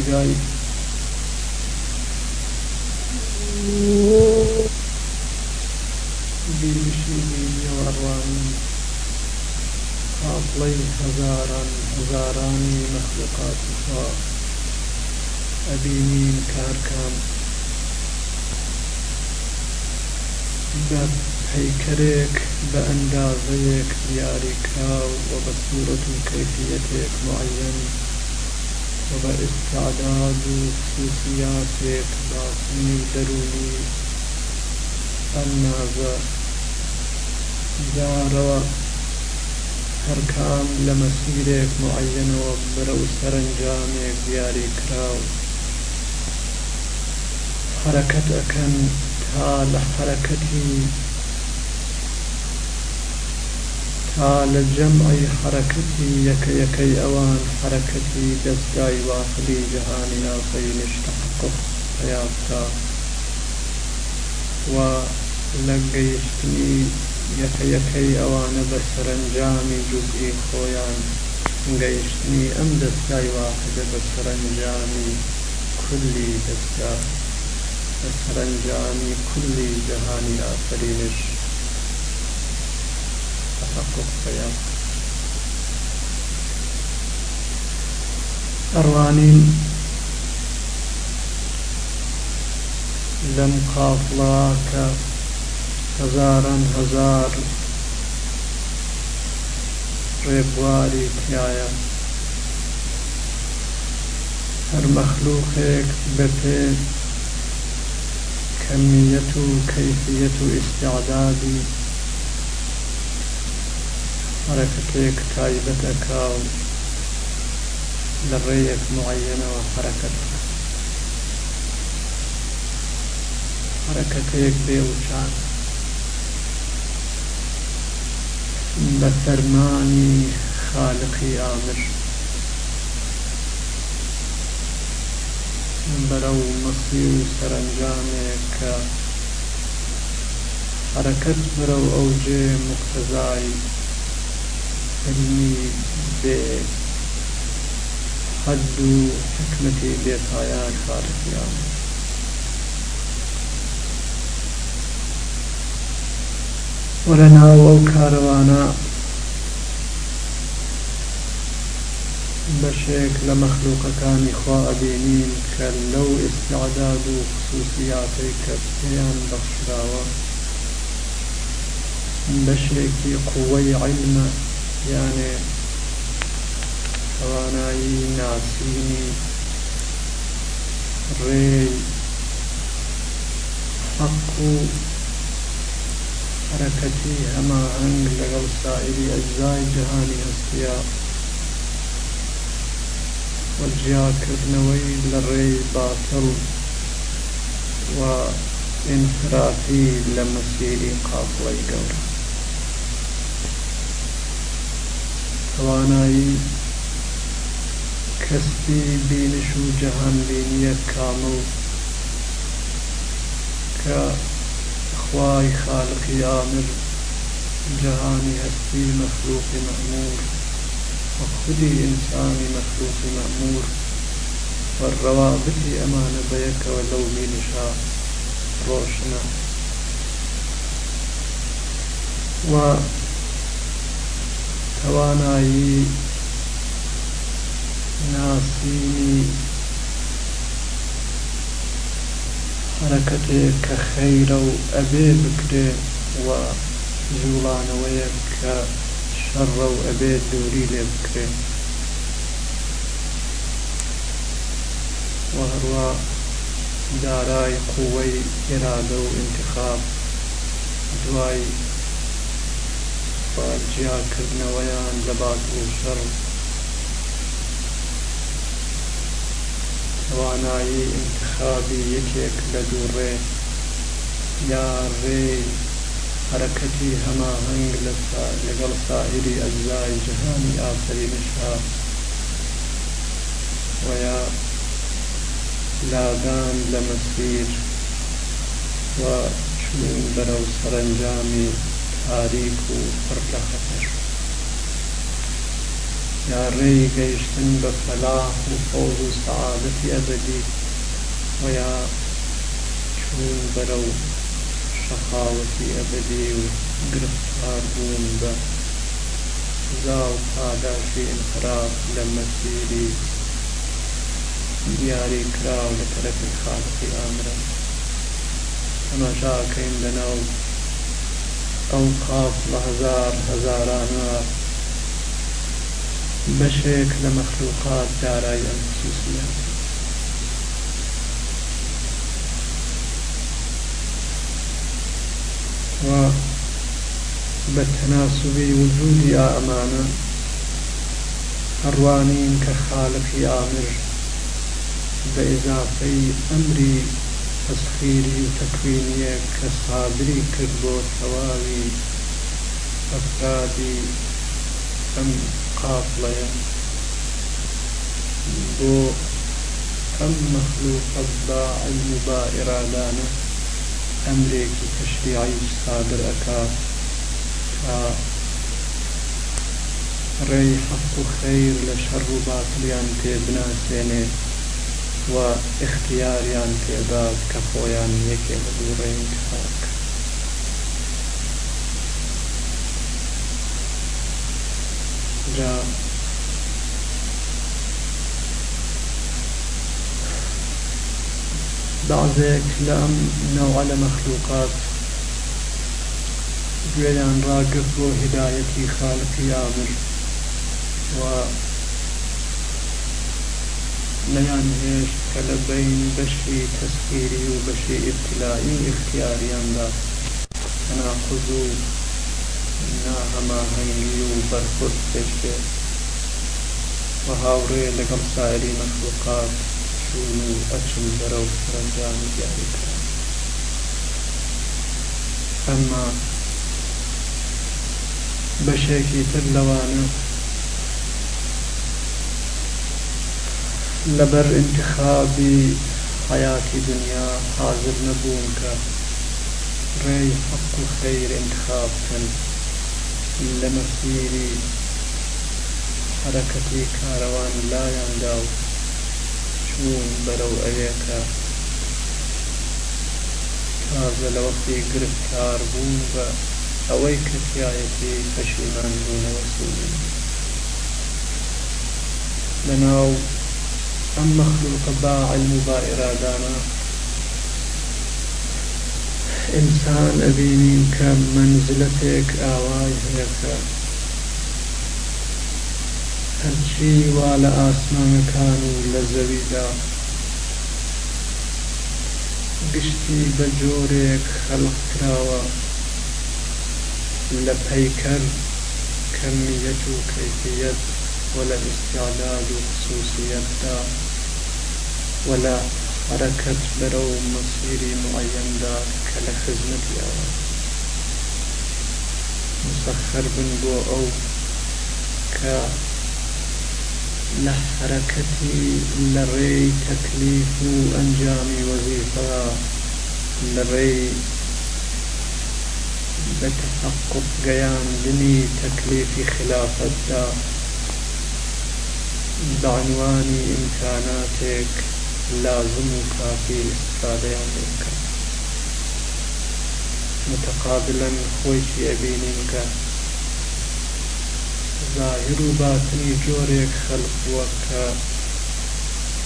دیدگاهی بیرشی بیوارانی قابڵی هەزاران هەزارانی مەخلوقات خوا ئەبینین و بە ئستعداد و خصوصیاتێک باسنی و دەرونی ئەنازە جارەوە هەرکام لە مەسیرێک معەنەوە بەرە و سەرنجامێک دیاری کراو حرەکەت ئەەکەن تا لە تا لە جەمعی حرەکەتی یەکە یەکەی ئەوان حرەکەتی دەستگای واحدی جەهانی ئافرینش تحقق پێیافتا و لە گەیشتنی یەکە یەکەی ئەوانە بە سەرنجامی جوزئی خۆیان گەیشتنی ئەم دەستگای واحدە بە سەرنجامی کولی دەستگا بە سەرنجامی کولی جەهانی ئافرینش تحقق پێیان ئەڕوانین لەم قافڵا کە هەزاران هەزار ڕێبواری تایە هەر مەخلووقێک بەپێ کەمیەت و حرەکەتێک تایبەتەکە و لە ڕێیەک معەنەوە حرەکەت. حرەکەتێک بێوچان بە فەرمانی خالقی ئامر بەرەو مەسی و سەرنجامێک کە حرەکەت بەرەو ئەوجێ مقتەزای علمی بێ حەد و حکمەتی بێپایان خالقی ئامر وەرە ناو ئەو کارەوانە بەشێک لە مەخلوقەکانی خوا ئەبینین کە لەو ئستعداد و خصوصیاتەی کە پێیان بەخشراوە یانێ توانایی ناسینی ڕێی حەق و حرەکەتی هەماهەنگ لەگەڵ سائری ئەجزای جەهانی هەستیە وەرجیاکردنەوەی لە ڕێی باتڵ و ئینفرافی لە گەورە توانایی کەسبی بینش و جەهانبینیە کامل کە خوای خالقی ئامر جهانی هستی مخلوق مأمور و خودی ئینسانی مخلوق مأمور والروابط ئەمانە بەیەکەوە لەو بینشا ڕۆشنە و توانایی ناسینی حرەکەتێک کە خەیرە و ئەبێ بکرێ و جوڵانەوەیە کە شەڕە و ئەبێ دووری لێ بکرێ. و هەروە دارای قووەی ئێرادە و انتخاب دوای جیاکردنەوەیان لە بات و شەڕ. توانایی انتخابی یەکێک لە دووڕێ یا ڕێی حرەکەتی هەماهەنگ لەگەڵ سائری ئەجزای جەهانی ئافرینشا ویا لادان لە مەسیر. و چون بەرەو سەرنجامی تاریک و پڕ لە خەتەر یا ڕێی گەیشتن بە فەلاح و فەوز و سەعادەتی ئەبدی و یا چون بەرەو شەخاوەتی ئەبدی و گرفتار بوون بە سزا و پاداشی انحراف لە مەسیری دیاری کراو لە تەرەفی خالقی ئامرە. تەماشاکەین لەناو ئەو قاف لە هزار هزارانە بەشێک لە مەخلوقات و بە تەناسوبی وجودی ئامانە هەڕوانین کە خالقی ئامر بە ئەمری تەسخیری و تەکوینیە کە سابری کرد بۆ تەواوی ئەفرادی ئەم قافڵەیە بۆ ئەم مەخلوقە با علم و با ئێرادانە ئەمرێکی تەشریعی سادر ئەکا تا ڕێی حەق و اختیاریان پێدات کە خۆیان یەکێ لە دوو ڕێین کاک جا. بعضێک لە ئەم نەوە لە مەخلوقات گوێیان ڕاگرت بۆ هدایەتی خاڵقی ئامر و نیان ہیش کلبین بشی تسکیری و بشی ابتلائی اختیاری انداز انا خضو نا ہما ہنگی و برخود پیشے و هاوری لگم سائری مخلوقات، شونو اچم درو سرجان جاری کرن اما بشی کی تلوانا لەبەر انتخابی حیاتی دنیا حاضر نەبوون کە ڕێی حەق و خەیر انتخاب بکەن لە مەسیری حرەکەتی کاروان لایاندا و چوون بەرەو ئەوێکە تازە لە وەختی گرفتار بوون بە ئەوەی کەسایەتی پەشیمان بوونەوە سوودی ئەم مەخلوقە با عیلم و با ئیرادانە ئینسان ئەبینین کە منزلەتێک ئاوای هەیەکە هەرچی وا لە ئاسمانەکان و لە زەویدا گشتی بە جۆرێک خەڵق کراوە لە پەیکەر کەمیەت و کەیفیەت ولا استعداد و ولا حرەکەت بەرەو مەسیری معەندا کە لە خزمەتیەوە مسەخەر بن بۆ ئەو کە لە حرەکەتی لە ڕێی تەکلیف و ئەنجامی وەزیفە لە ڕێی بە تحقق گەیاندنی تەکلیفی خلافەتدا لازم و کافی استفادەیان لێ بکەن متقابلا خۆیشی ئەبینین کە ظاهر و باتنی جۆرێک خەلق ووە کە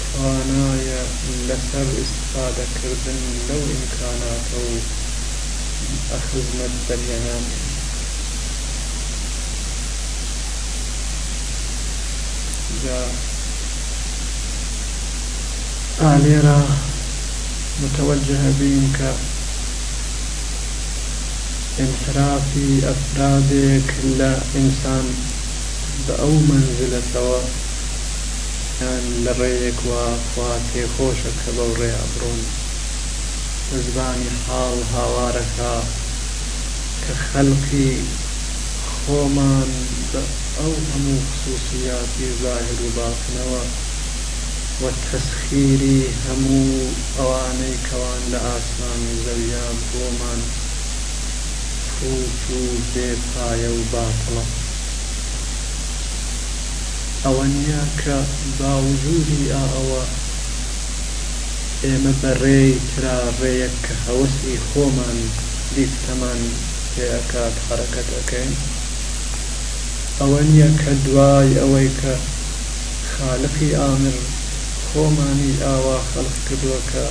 توانایە لەسەر ئستفادەکردن لەو ئیمکاناتە و ئەخزمەت دەریانان جا ئالێرە متوجه بین کە انحرافی ئەفرادێک لە ئینسان بە ئەو منزلەتەوە یان لە ڕێیەک وا خوا تێخۆشە کە بەو ڕێ ئەبڕۆن زبانی حاڵ هاوارەکە کە خەلقی خۆمان بە ئەو هەموو خصوصیاتی ظاهر و باطنەوە و تەسخیری هەموو ئەوانەی کەوان لە ئاسمانی زەویا بۆمان پوچ و بێپایە و باتڵە ئەوە نییە کە باوجودی ئەوە ئێمە بەڕێی ترا ڕێیەک کە هەوەسی خۆمان دیفتەمان پێەکات حرەکەت ئەەکەین ئەوە نییە کە دوای ئەوەی کە خالقی ئامر خۆمانی ئاوا خەڵق کردووە کە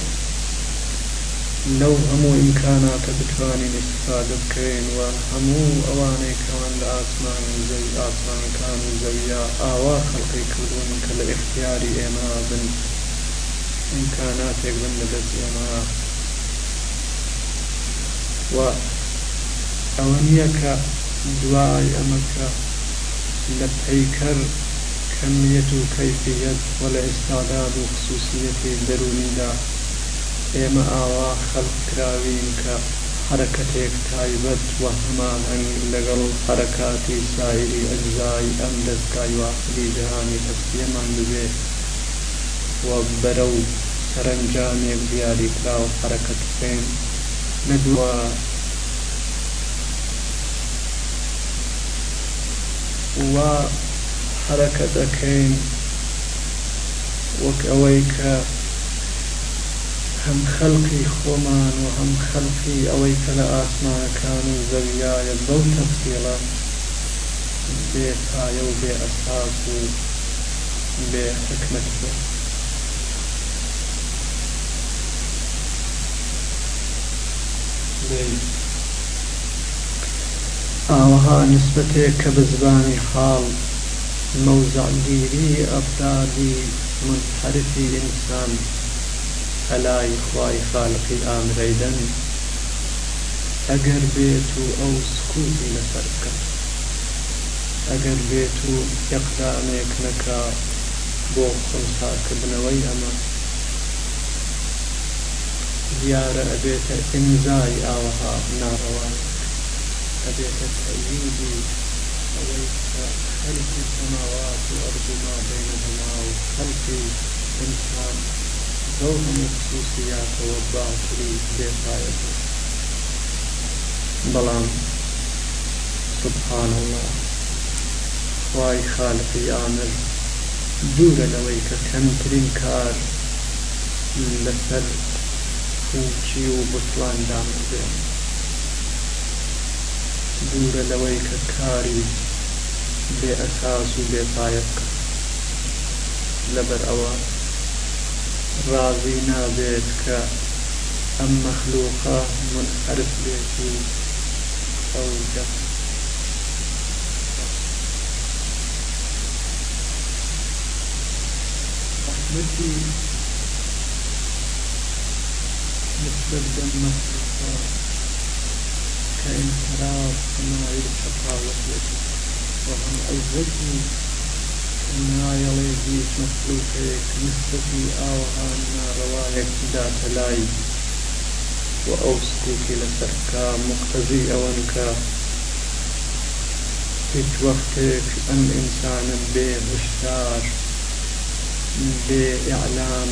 لەو هەموو ئیمکاناتە بتوانین استفادە بکەین و هەموو ئەوانەی کەوان لە ئاسمان زەوی ئاسمانەکان و زەویا ئاوا خەڵقی کردوون کە لە اختیاری ئێمە بن. ئیمکاناتێک بن لە دەست ئێمە. و ئەوە نییە کە دوای ئەمەکە لە پەیکەر کەمیەت و کەیفیەت و لە ئێستاداد و خصوصیەتی دەرونیدا ئێمە ئاوا خەڵق کراوین کە حرەکەتێک تایبەت و هەماهنگ لەگەڵ حرەکاتی سایری ئەجزای ئەم دەستگای واقعی جهانی هەستیەمان ببێ و بەرە و سەرنجامێک دیاری کرا و حرەکەت بکەین. نەدووە وا حرەکە دەکەین. وەک ئەوەی کە هەم خەڵقی خۆمان و هەم خەڵقی ئەوەی کە لە ئاسمانەکان و زەویایە بەو تەفسیڵە بێ پایە و بێ ئەساس و بێ حکمت بێ. ئاوەها نسبەتێک کە بە زبانی حاڵ مەوزعگیری ئەفرادی منحرفی ئینسان هەلای خوای خالقی ئامرەیدەن ئەگەر بێت و ئەو سکوتی لەسەر بکە. ئەگەر بێت و یەقدامێک نەکا بۆ خۆساکردنەوەی ئەمە. دیارە ئەبێتە ئیمزای ئاوەها ناڕەوان. ئەبێتە تەویدی ئەوەی ملك السماوات والأرض ما بينهما وخلق الإنسان ذوق مخصوصيات والباطل بقاية بلان سبحان الله خواي خالقي آمر. دوورە لەوەی کە کەمترین کار لەسەر خوچی و بوتڵان دامەزێن دوورە لەوەی کە کاری بێ ئەساس و ئەوە ڕازی نابێت کە ئەم مەخلوقە منحرف بێت و ئەو رحمتي نسبة المخلوقات كإنحراف صناعي الحقاوة وهم عزتي ما يليه مخلوقك نسبتي آوها ناروايك دات لاي وأوسكوك لسركا مقتضي أونكا هیچ وەختێک ئەم ئینسانە بێ هشدار بێ ئیعلام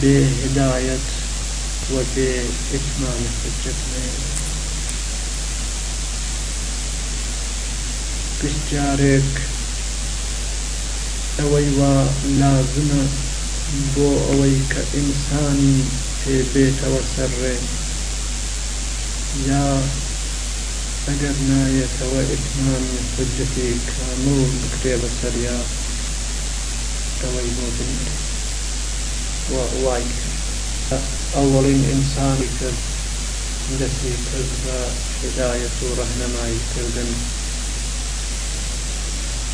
بێ هدایەت و بێ ئتمانی حجت پشتجارێک ئەوەی وا لازمە بۆ ئەوەی کە ئینسانی پێ بێتەوە سەرڕێ یا ئەگەر نایەتەوە ئتمامی حجەتی کامل بکرێ بە سەریا ئەوەی بۆ بنێت وای ئەوەڵین ئینسانی کرد دەستی کرد بە هدایەت و ڕەهنەمایی کردن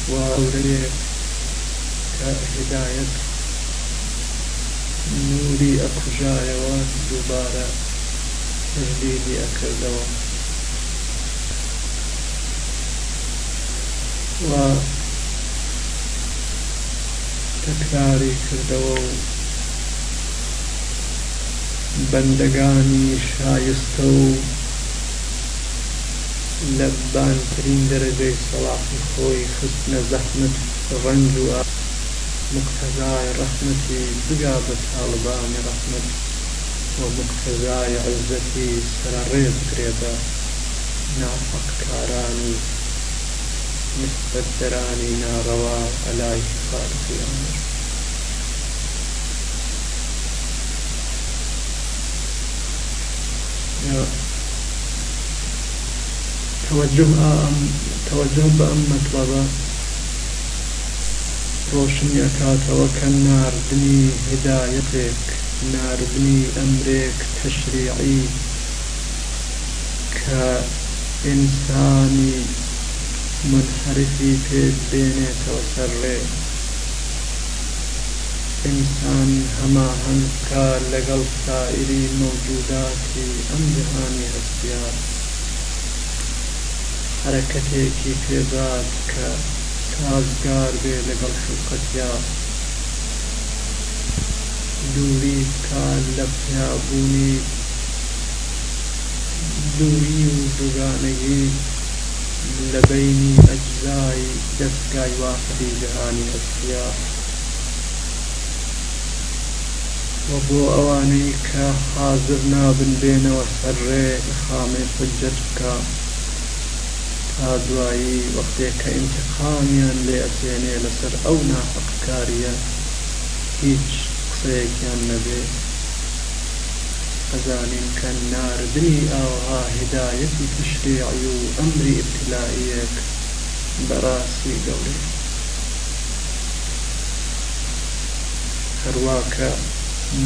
و ئەورەیەک کە هدایەت نوری ئەکوژایەوە دووبارە تجدیدی ئەکردەوە. و تەکراری کردەوە و بەندەگانی شایستە و لە بانترین دەرەجەی سەڵاحی خۆی خستنە زەحمت ڕنج و مقتەزای ڕەحمەتی بگا بە تاڵبانی ڕەحمت و مقتەزای عزەتی سەرڕێ بکرێ بە نافەقکارانی نسبەتدەرانی ناڕەوا ئەلای خالقی ئەمر توجه توجه بە ئەم مەطلبە ڕۆشنی ئەکاتەوە کە ناردنی هدایەتێک ناردنی ئەمرێک تەشریعی کە ئینسانی منحرفی پێ بێنێتەوە سەرڕێ ئینسان هەماهەنگکە لەگەڵ سائری مەوجوداتی ئەم جهانی هەستیا حرەکەتێکی پێدات کە سازگار بێ لەگەڵ خلقەتیا. دووری بکات لە پیابوونی دووری و دوگانەگی لە بینی ئەجزای دەستگای واحدی جهانی ئەسیا. و بۆ ئەوانەی کە حاضر نابن بێنەوە سەرڕێ خامێ حجەت بکە. دوایی وەختێک کە ئینتقامیان لێ ئەسێنێ لەسەر ئەو ناحەقکاریە هیچ قسەیەکیان نەبێ ئەزانین کە ناردنی ئاوها هدایەتی تشریعی و ئەمری ئبتلائیەک بەڕاستی گەورێ هەروواکە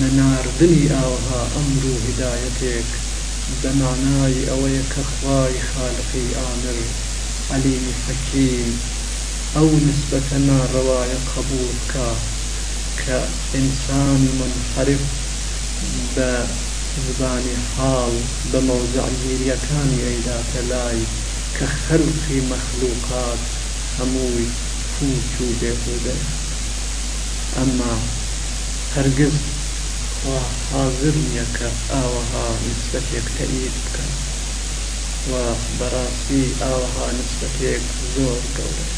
نەناردنی ئاوها ئەمر و هدایەتێک بەمانای ئەوەیە کە خوای خالقی عەلیمی حەکیم ئەو نسبەتە ناڕەوایە قبول کە ئینسان منحرف بە زبانی حاڵ بە مەوزعگیریەکانی ئەیداتە لای کە خەلقی مەخلوقات هەمووی فوت و بێهودە ئەمما هەرگز خوا حاضر نییە کە ئاوەها و بەڕاستی ئاوەها نسبەتێک زۆر گەورە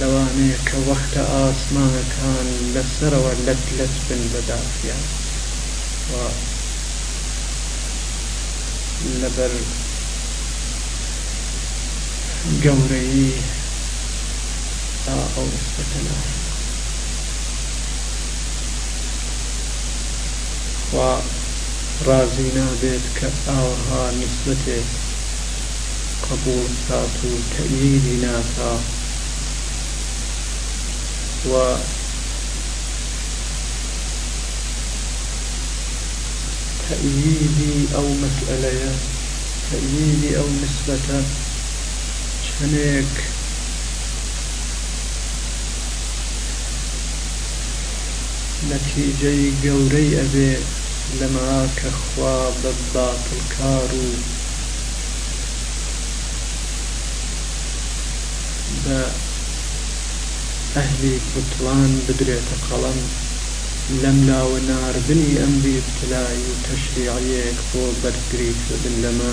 لەوانەیە کە وەختە ئاسمانەکان لەسەرەوە لەت لەت بن بەدافیان و لەبەر گەورەی ئەو نسبەتە خوا ڕازی نابێت کە ئاوها قبول سات و تەئیدی ناکا و تأييدي أو مسألة تأييدي أو نسبة شنيك نەتیجەی گەورەی ئەبێ لەما کە خوا بە باتڵکار و بە ئەهلی بوتڵان بدرێتە قەڵم لەم لاوە ناردنی ئەمری ابتلایی و تەشریعەیەک بۆ بەرگری کردن لەمە.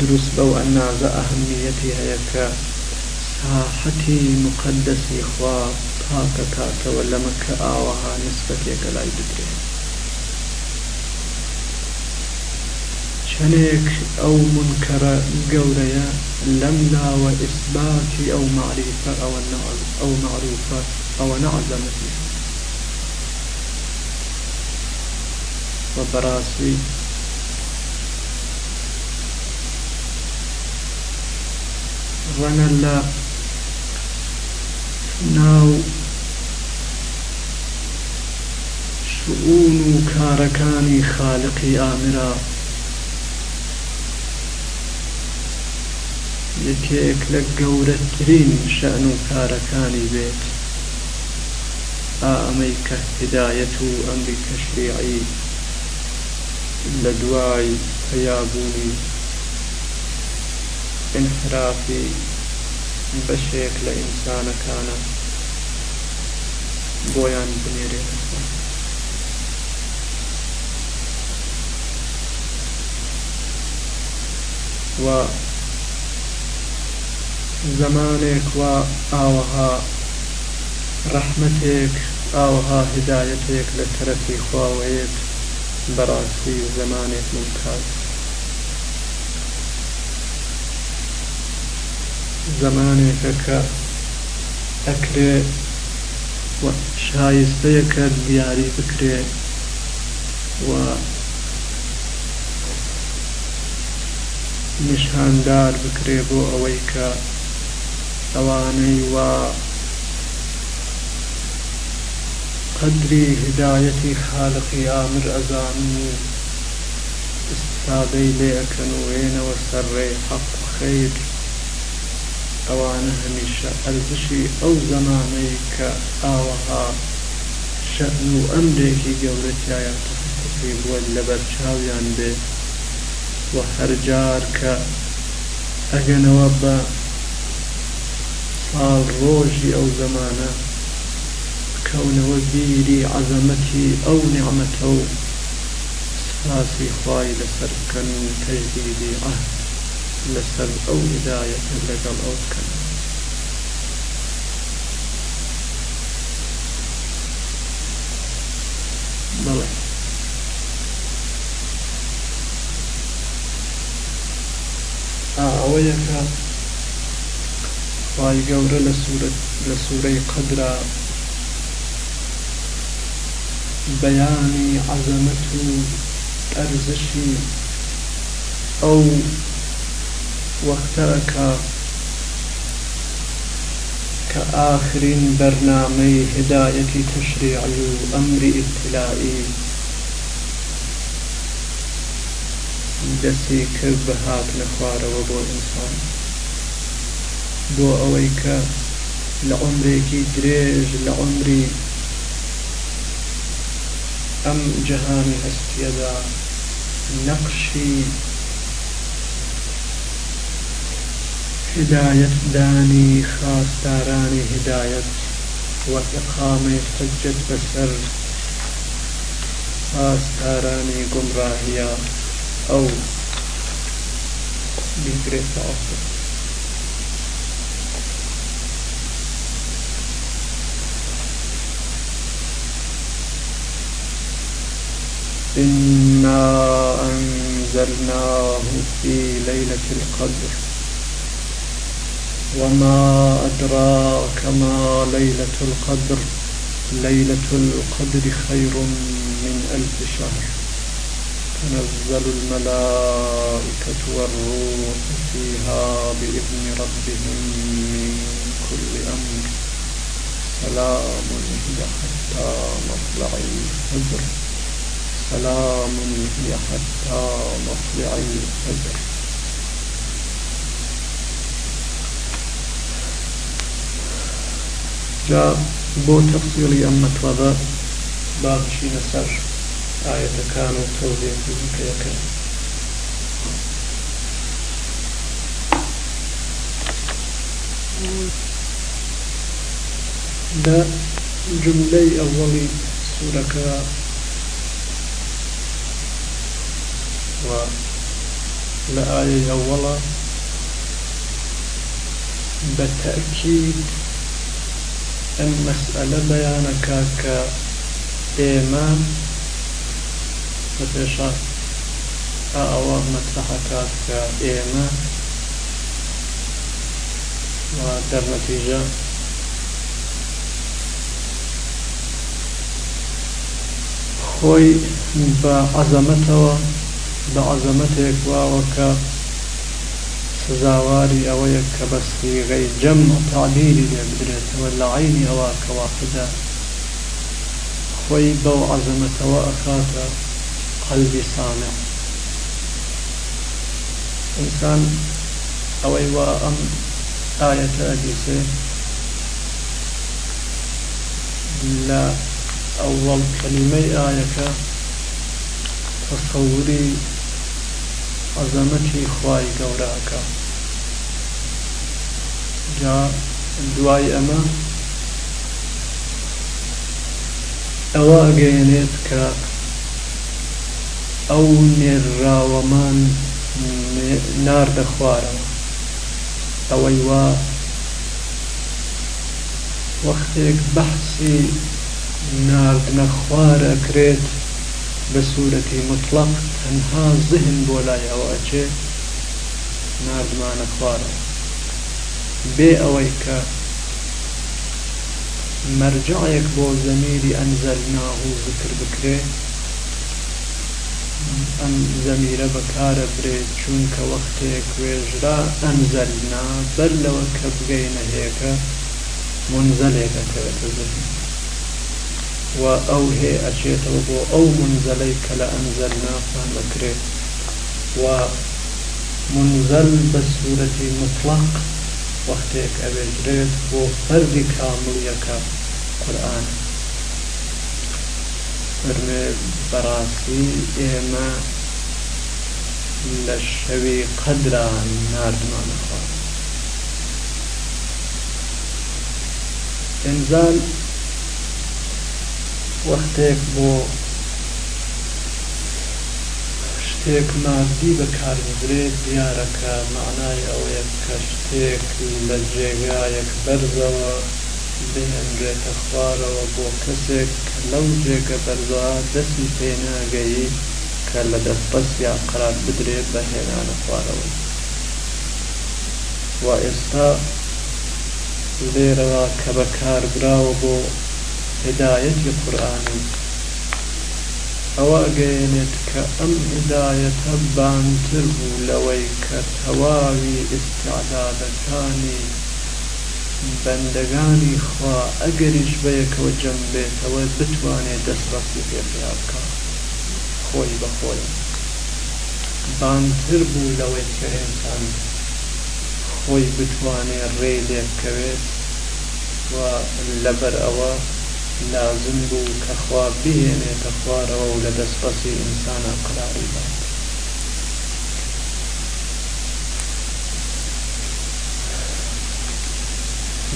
دروست بەو ئەنازە ئەهمیەتی هەیە کە ساحەتی مقدسی خوا تاكا ولا مكة آوها نسبتك لا بدري شنك أو منكر قوليا لم لا وإثبات أو معرفة أو النعز أو معروفة أو نعزم فيه وبراسي رنا لا ناو شؤون و کارەکانی خالقی ئامرا یەکێک لە گەورەترین شەن و کارەکانی بێت. ئەمەی کە هدایەت و ئەمری تەشریعی لە دوای پەیابوونی انحرافی بەشێک لە ئینسانەکانە بۆیان بنێرێت و زمانێک وا ئاوەها ڕەحمەتێک ئاوەها هدایەتێک لە تەرەفی خواوەیەک بەڕاستی زمانێک ممتاز. زمانێکە کە ئەکرێ شایستەیە کە دیاری بکرێ و نیشاندار بکرێ بۆ ئەوەی کە ئەوانەی وا قدری هدایەتی خالقی ئامر ئەزانن و استادەی لێ ئەەکەن و وێنەوە سەرڕێ حەق خەیر ئەوانە هەمیشە ئەرزشی ئەو زمانەی کە ئاوەها شەن و ئەمرێکی گەورەتیایە بووە لەبەر چاویان بێ. و هەرجار کە ئەگەنەوە بە ساڵ ڕۆژی ئەو زمانە بکەونەوە بیری عەزەمەتی ئەو نیعمەتە و سپاسی خوای لەسەر بکەن و تەجدیدی عهد. لەسەر ئەو هدایەت لەگەڵ ئەو بکەن بەڵێ ئەوەیەکە خی گەورە لە سوورەت لە سوورەی قدرا بەیانی عەزەمەت و ئەرزشی ئەو وەختەکە کە ئاخرین بەرنامەی هدایەتی تەشریعی و ئەمری ئیبتلائی دەستی کرد بە هات لە خوارەوە بۆ ئینسان. بۆ ئەوەی کە لە عمرێکی درێژ لە عمری ئەم جەهانی هەستیەدا نەقشی هدایت دانی خاستارانی هدایت و إقامة حجت بسر خاستارانی گمراهیە ئەو بیگرێتە ئەفر إنا أنزلناه في ليلة القدر. وما أدراك ما ليلة القدر؟ ليلة القدر خير من ألف شهر. تنزل الملائكة والروح فيها بإذن ربهم من كل أمر. سلام هي حتى مطلع الفجر. سلام هي حتى مطلع الفجر. جا بۆ تەفسیڵی ئەم مەتوەدە با بچینە سەر ئاەتەکان و تەوزیێکی دیکەیەکە لە جملەی ئەوەڵی سوورەکە و لە ئاەی ئەوەڵە بە تەکید ئەم مەسئلە بەیانەکە کە ئێمە بە پێشە ئەوە مەترحەکات کە ئێمە دەرنەتیجە خۆی بە عەزەمەتەوە بە عەزەمەتێک واوە کە سزاواری ئەوەیە کە بە سیغەی جەم تالیری لێ بدرێتەوە لە عینی ئەوە قەلبی سامع ئینسان ئەوەی وا ئەم ئاەتە ئەدیسێ لە ئەوڵ کەلیمەی ئاەکە تەسەوری عەزەمەتی خوای گەوراکە جا دوای ئەمە ئەوە ئەگەیەنێت کە ئەو نێراوەمان ناردە خوارەوە ئەوەی وا وەختێک بەحسی ناردنە خوارەکرێت بە سوورەتی مطلق تەنها زهن بۆ لای ئەوە ئەچێ نردمانە خوارەوە بێ ئەوەی کە مەرجعەک بۆ زەمیری ئەنزەلناه و ذکر بکرێ ئەم زەمیرە بەکارە برێت چونکە وەختێک وێژرا ئەنزەلنا بەر لەوە کە بگەینە هەیەکە منزەلێکەکەوێتە زەمی و ئەو هێ ئەچێتەوە بۆ ئەو منزەلەی کە لە ئەنزەلنا فامەکرێت و منزەل بە سوورەتی مطلق وەختێک ئەوێژرێت بۆ فەردی کامڵیەکە قورآن. فەرمێ بەڕاستی ئێمە لە شەوی قەدران نردمانە خوارد ئەنزال وەختێک بۆ شتێک مادی بەکاربرێت دیارەکە معنای ئەوەیە کە شتێک لە جێگایەک بەرزەوە. بهێنرێتە خوارەوە بۆ کەسێک کە لەو جێگە بەرزە دەستی پێناگەی کە لە دەستبەسیا قرار بدرێت بە هێنانە خوارەوە. و ئێستا لێرەوە کە بەکاربراوە بۆ هدایەتی قورآانی ئەوە ئەگەیەنێت کە ئەم هدایەتە بانتر بوو لەوەی کە تەواوی ئستعدادەکانی بەندەگانی خوا ئەگەریش بەیەکەوە جەم بێتەوە بتوانێت دەستڕاستی پێپیا بکە. خۆی بەخۆی بانتر بوو لەوەی کە ئێنسان خۆی بتوانێت ڕێ لێ بکەوێت و لەبەر ئەوە لازم بوو کە خوا بهێنێتە خوارەوە و لە دەستڕەسی ئینسانە قراری بات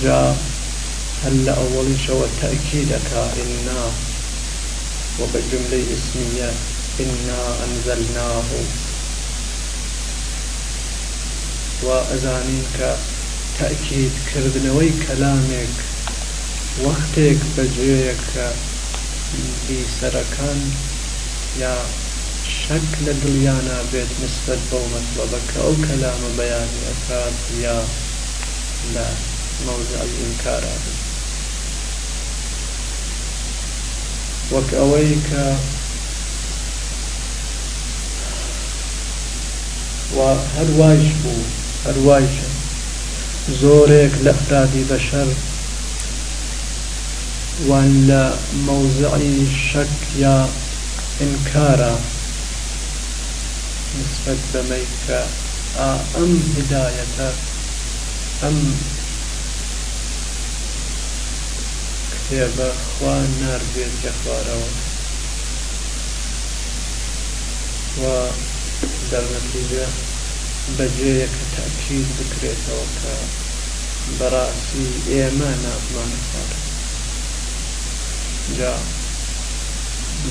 جا هل لأولشەوە تأكيدك. إنا وبجملة اسمية. إنا أنزلناه. وأزانين كتأكيد كردنوي كلامك. بەجێیە کە بیسەرەکان یا شەک لە دڵیانە بێت نسبەت بەو مەطلبە کە ئەو کەلامە بەیانی ئەکات یا لە ئینکارا بێت وەک ئەوەی کە هەروایش بوو ئەفرادی بەشەر وان لە مەوزعی شەک ئینکارە نسبەت بەمەی کە ئەم هدایەتە ئەم کتێبە خوا نردێت لە خوارەوە. و دەرنەتیجە بەجێیە کە تاکید بکرێتەوە کە بەڕاستی ئێمە ناتمان خوارە جا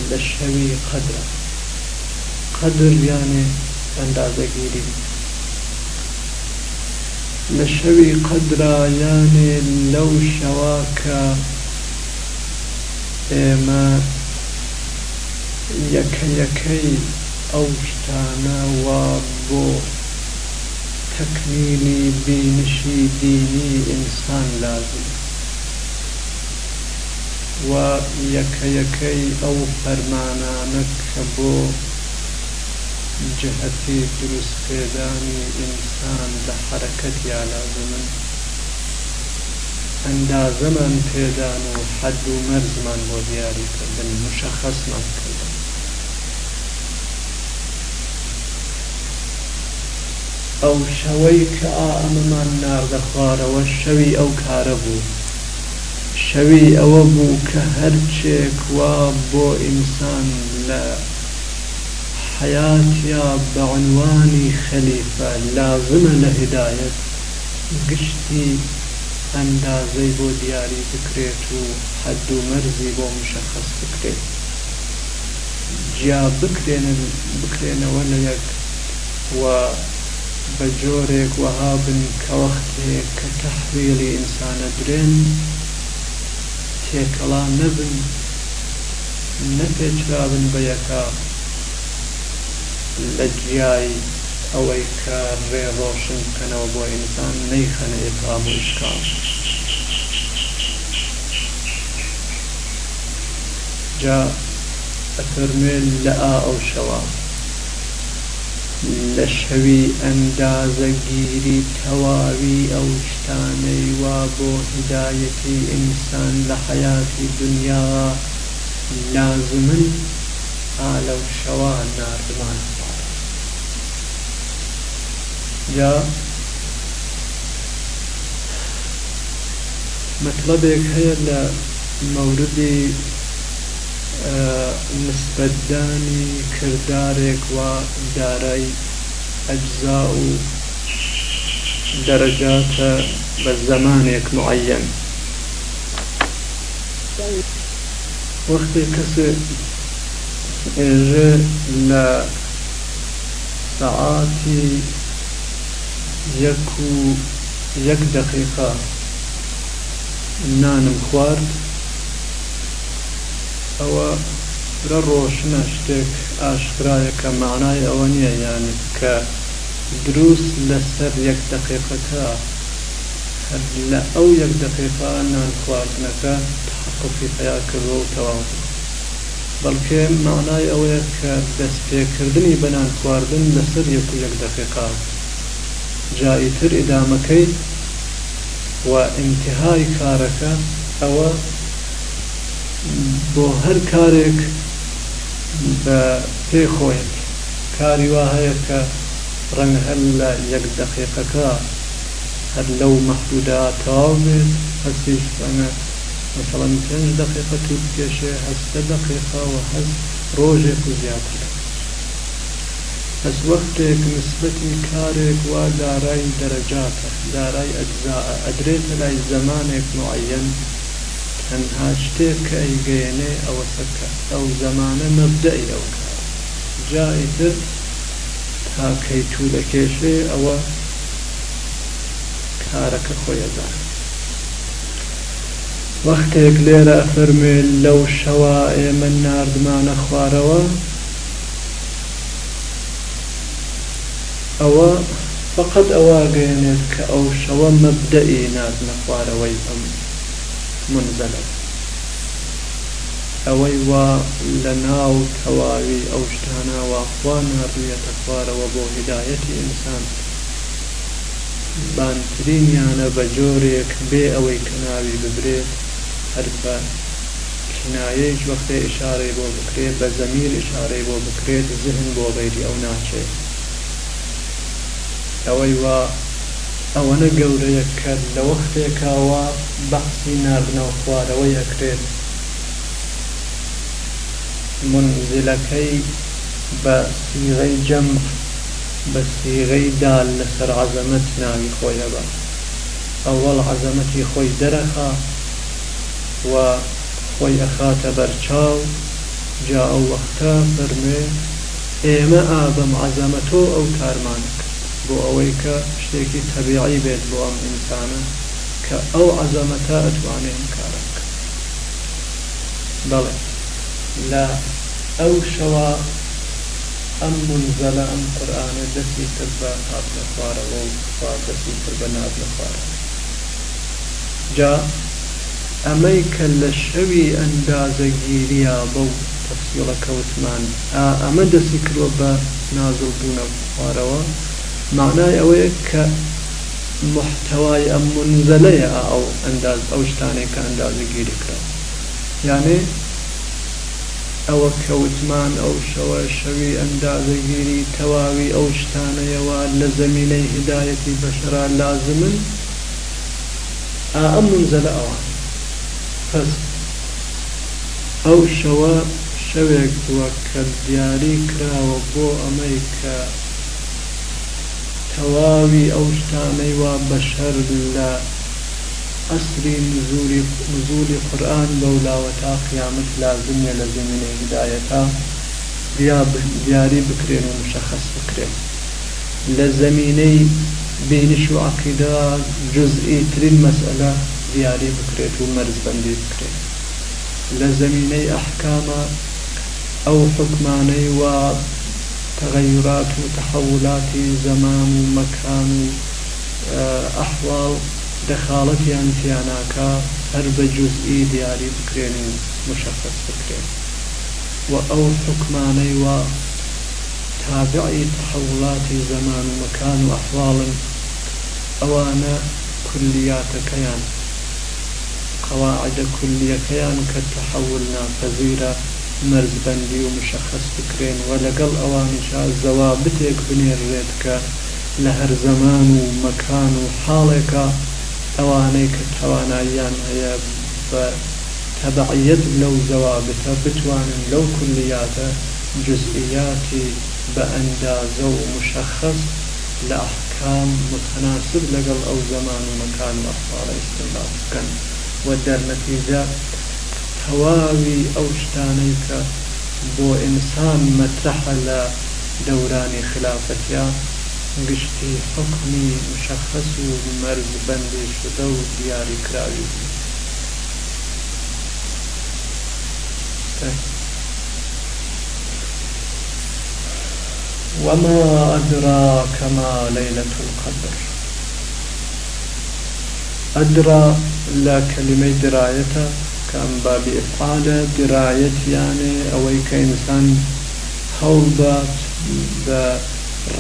لە شەوی قەدرە قەدر یانێ ئەندازەگیری لە شەوی قەدرا یانێ لەو شەوا کە ئێمە یەکە یەکەی ئەو شتانە وا بۆ تەکمیلی بینشی دینی ئینسان لازم. و یەکە یەکەی ئەو فەرمانانە کە بۆ جهەتی دروست پێدانی ئینسان لە حرەکەتیا لازمن. ئەندازەمان پێدان و حەد و مەرزمان بۆ دیاریکردن مشەخەسمان کردن ئەو شەوەی کە ئا ئەمەمان ناردە خوارەوە شەوی ئەو کارە بوو شەوی ئەوە حياتيا بعنواني خليفة لازمة لهداية قشتي ئەندازەی بۆ دیاری بکرێت و حەد و مەرزی بۆ مشخص بکرێت. جیا بکرێنن بکرێنەوە لە یەک و بە جۆرێک وەها بن کە وەختێک کە تەحویلی ئینسانە درێن تێکەڵا نەبن نەپێچرابن بە یەکە لە جیای ئەوەی کە ڕێ ڕۆشن بکەنەوە بۆ ئینسان نەیخەنە ئێقام و ئشکال جا ئەفەرمێ لە ئا ئەو شەوە. لە شەوی ئەندازەگیری تەواوی ئەو شتانەی وا بۆ هدایەتی ئینسان لە حەیاتی دنیا. لازمن ئا لەو شەوە ناردمان یا مطلبێک هەیە لە مەوردی نسبەتدانی کردارێک و دارای ئەجزا و دەرەجاتە بە زەمانێک یەک و یەک دقیقا نانم خوارد. ئەوە فرە ڕۆشنە شتێک ئاشکرایە کە معنای ئەوە نییە یان کە دروست لەسەر یەک دقیقەکە لە ئەو یەک دقیقا نان خواردنەکە تحققی پیا کردەوە و تەواو بەڵکێ معنای ئەوەیە کە دەست پێکردنی بەنان خواردن لەسەر یەک و یەک دقیقا. جاییتر ئیدامەکەی و ئینتهای کارەکە ئەوە بۆ هەر کارێک بە پێخۆیت کاری وا هەیە کە ڕەنگ هەر لە یەک دقیقەکە هەر لەو مەحدودا تەواو بێت هەستیش ڕەنگە مثلا پێنج دقیقە تو پێشێ هەستە دقیقا و هەست ڕۆژێک و زیاتر. بەس وەختێک نسبەتی کارێک وا دارای دەرەجاتە. دارای ئەدرێتە لای زەمانێک معەن تەنها شتێک کە ئەیگەیەنێ ئەوە سەکە ئەو زەمانە مەبدەی ئەو کار. جایتر تاکەی تو لە کێشێ ئەوە کارەکە خۆیەدان وەختێک لێرە ئەفەرمێ لەو شەوە ئێمە نردمانە خوارەوە ئەوە فقط ئەوە گەێنێت کە ئەو شەوە مەبدەئی نردنە خوارەوەی ئەم منزلە. ئەوەی وا لە ناو تەواوی ئەو شتانە واخوا ناڕویەتە خوارەوە بۆ هدایەتی ئینسان. بانترینیانە بە جۆرێک بێ ئەوەی کەناوی ببرێت هەر بە کنایەش وەختێ ئشارەی بۆ بکرێت بە زەمیر ئشارەی بۆ بکرێت زهن بۆ غیری ئەو ناچێت. ئەوەی وا ئەوەنە گەورەیە کە لە وەختێکاوە بەحسی نردنەوە خوارەوە یەکرێت منزلەکەی بە سیغەی جەم بە سیغەی دال لەسەر عەزەمەت ناوی خۆیە بە. ئەوەڵ عەزەمەتی خۆی دەرەخا و خۆی ئەخاتە بەرچاو جا ئەو وەختە فەرمێ ئێمە ئابەم عەزەمەتۆ ئەو کارمانەکە. بۆ ئەوەی کە شتێکی تەبیعی بێت بۆ ئەم ئینسانە کە ئەو عەزەمەتە ئەتوانێت کارەکە بەڵێ لە ئەو شەوە ئەم منزەلە ئەم قورآانە دەستی کرد بە هاتنە خوارەوە و خوا دەستی کرد بە ناتنە خوارەوە جا ئەمەی کە لە شەوی ئەندازەگیریە بەو تەفسیڵەکە وتمان ئەمە دەستی کردوە بە نازڵ بوونە خوارەوە معنای ئەوەیە کە محتەوای ئەم منزەلەیە ئەو ئەنداز ئەو شتانێک کە ئەندازە گیری کرا یانێ ئەوە کەوتمان ئەو شەوە شەوی ئەندازەگیری تەواوی ئەو شتانەیەوە لە زمینەی هدایەتی بەشرا لازمن ئەم منزەلە ئەوان پس ئەو شەوە شەوێک بووە کە دیاری کراوە بۆ ئەمەی کە تەواوی ئەو شتانەی وا بەشەر لە ئەسری نزولی نزولی قورآن بەولاوە تا قیامەت لازمە لە زمینەی هدایەتا دیاری بکرێن و مشەخص بکرێن. لە زمینەی بینش و عقیدا جزئی ترین مەسئلە دیاری بکرێت و مەرزبندی بکرێت. لە زمینەی ئەحکامە ئەو حکمانەی و تغيرات وتحولات زمان ومكان أحوال دەخاڵەتیان تیاناکە هەر بە جزئی دیاری بکرێن و مشخص بکرێن. و ئەو حکمانەی وە تابعی تحولاتی زمان و مەکان و ئەحواڵن ئەوانە کلیاتەکەیان. قواعد كليەکەیان کە تحول ناپەزیرە مرزبەندی و مشخص بکرێن و لەگەڵ ئەوانیشا زەوابتێک بنێڕێت کە لە هەر زەمان و مەکان و حاڵێکە ئەوانەی کە تواناییان هەیە بە تەبعیت لەو زەوابتە بتوانن لەو کولیاتە جزئیاتی بە ئەندازە و مشخص لە ئەحکام متناسب لەگەڵ ئەو زەمان و مەکان و ئەحواڵە ئیستعمال بکەن. و دەرنەتیجە تەواوی ئەو شتانەی کە بۆ ئینسان دەورانی خلافەتیا گشتی حکمی مشخص و مرز بەندی شدە و دیاری کراوی. وما أدراك ما ليلة القدر. أدرى لا كلمة دراية كان باب إفعال دراية يعني أوي كإنسان هولبات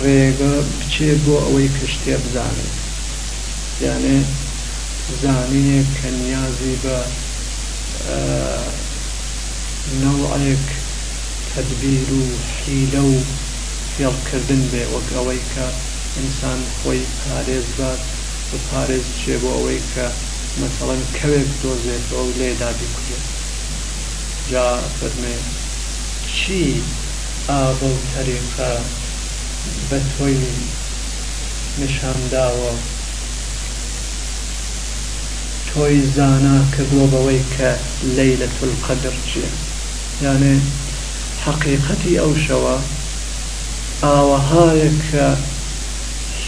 ڕێگە بچێ بۆ ئەوەی کەشتێ بزانێت یانێ زانینێ کە نیازی بە نەوەیەک تدبیر و حیلە و فێڵکردن بێ وەک ئەوەی کە ئینسان خۆی پارێز بات و پارێز چێ بۆ ئەوەی کە مەسەڵەن کەوێک دۆزێت ئەو لێدا بکوێت جا فەرمێ چی ئاوە و تەریقە بە تۆی نیشانداوە تۆی زانا کردووە بەوەی کە لەیلە القەدر چیە؟ یانێ حقیقەتی ئەو شەوە ئاوەهایە کە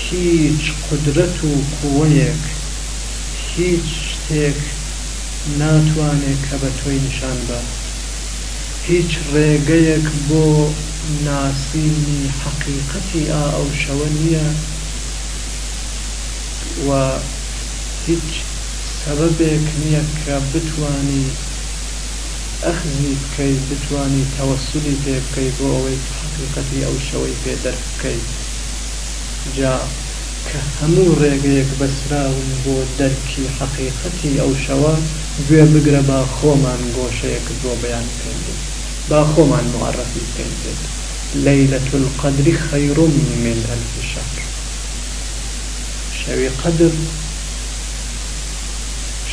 هیچ قدرەت و قووەیەک هیچ شتێک ناتوانێت کە بە تۆی نیشان بە. هیچ ڕێگەیەک بۆ ناسینی حقیقەتی ئا ئەو شەوە نییە و هیچ سەبەبێک نییە کە بتانی ئەخزی بکەیت بتانی تەوەسولی پێ بکەیت بۆ ئەوەی حقیقەتی ئەو شەوەی پێ دەرکەیت جا کە هەموو ڕێگەیەک بەسراون بۆ دەرکی حقیقەتی ئەو شەوە گوێ بگرە با خۆمان گۆشەیەک بۆ بەیان بکەین با خۆمان معرفی بکەین بێت ليلة القدر خير من ألف شهر. شوي قدر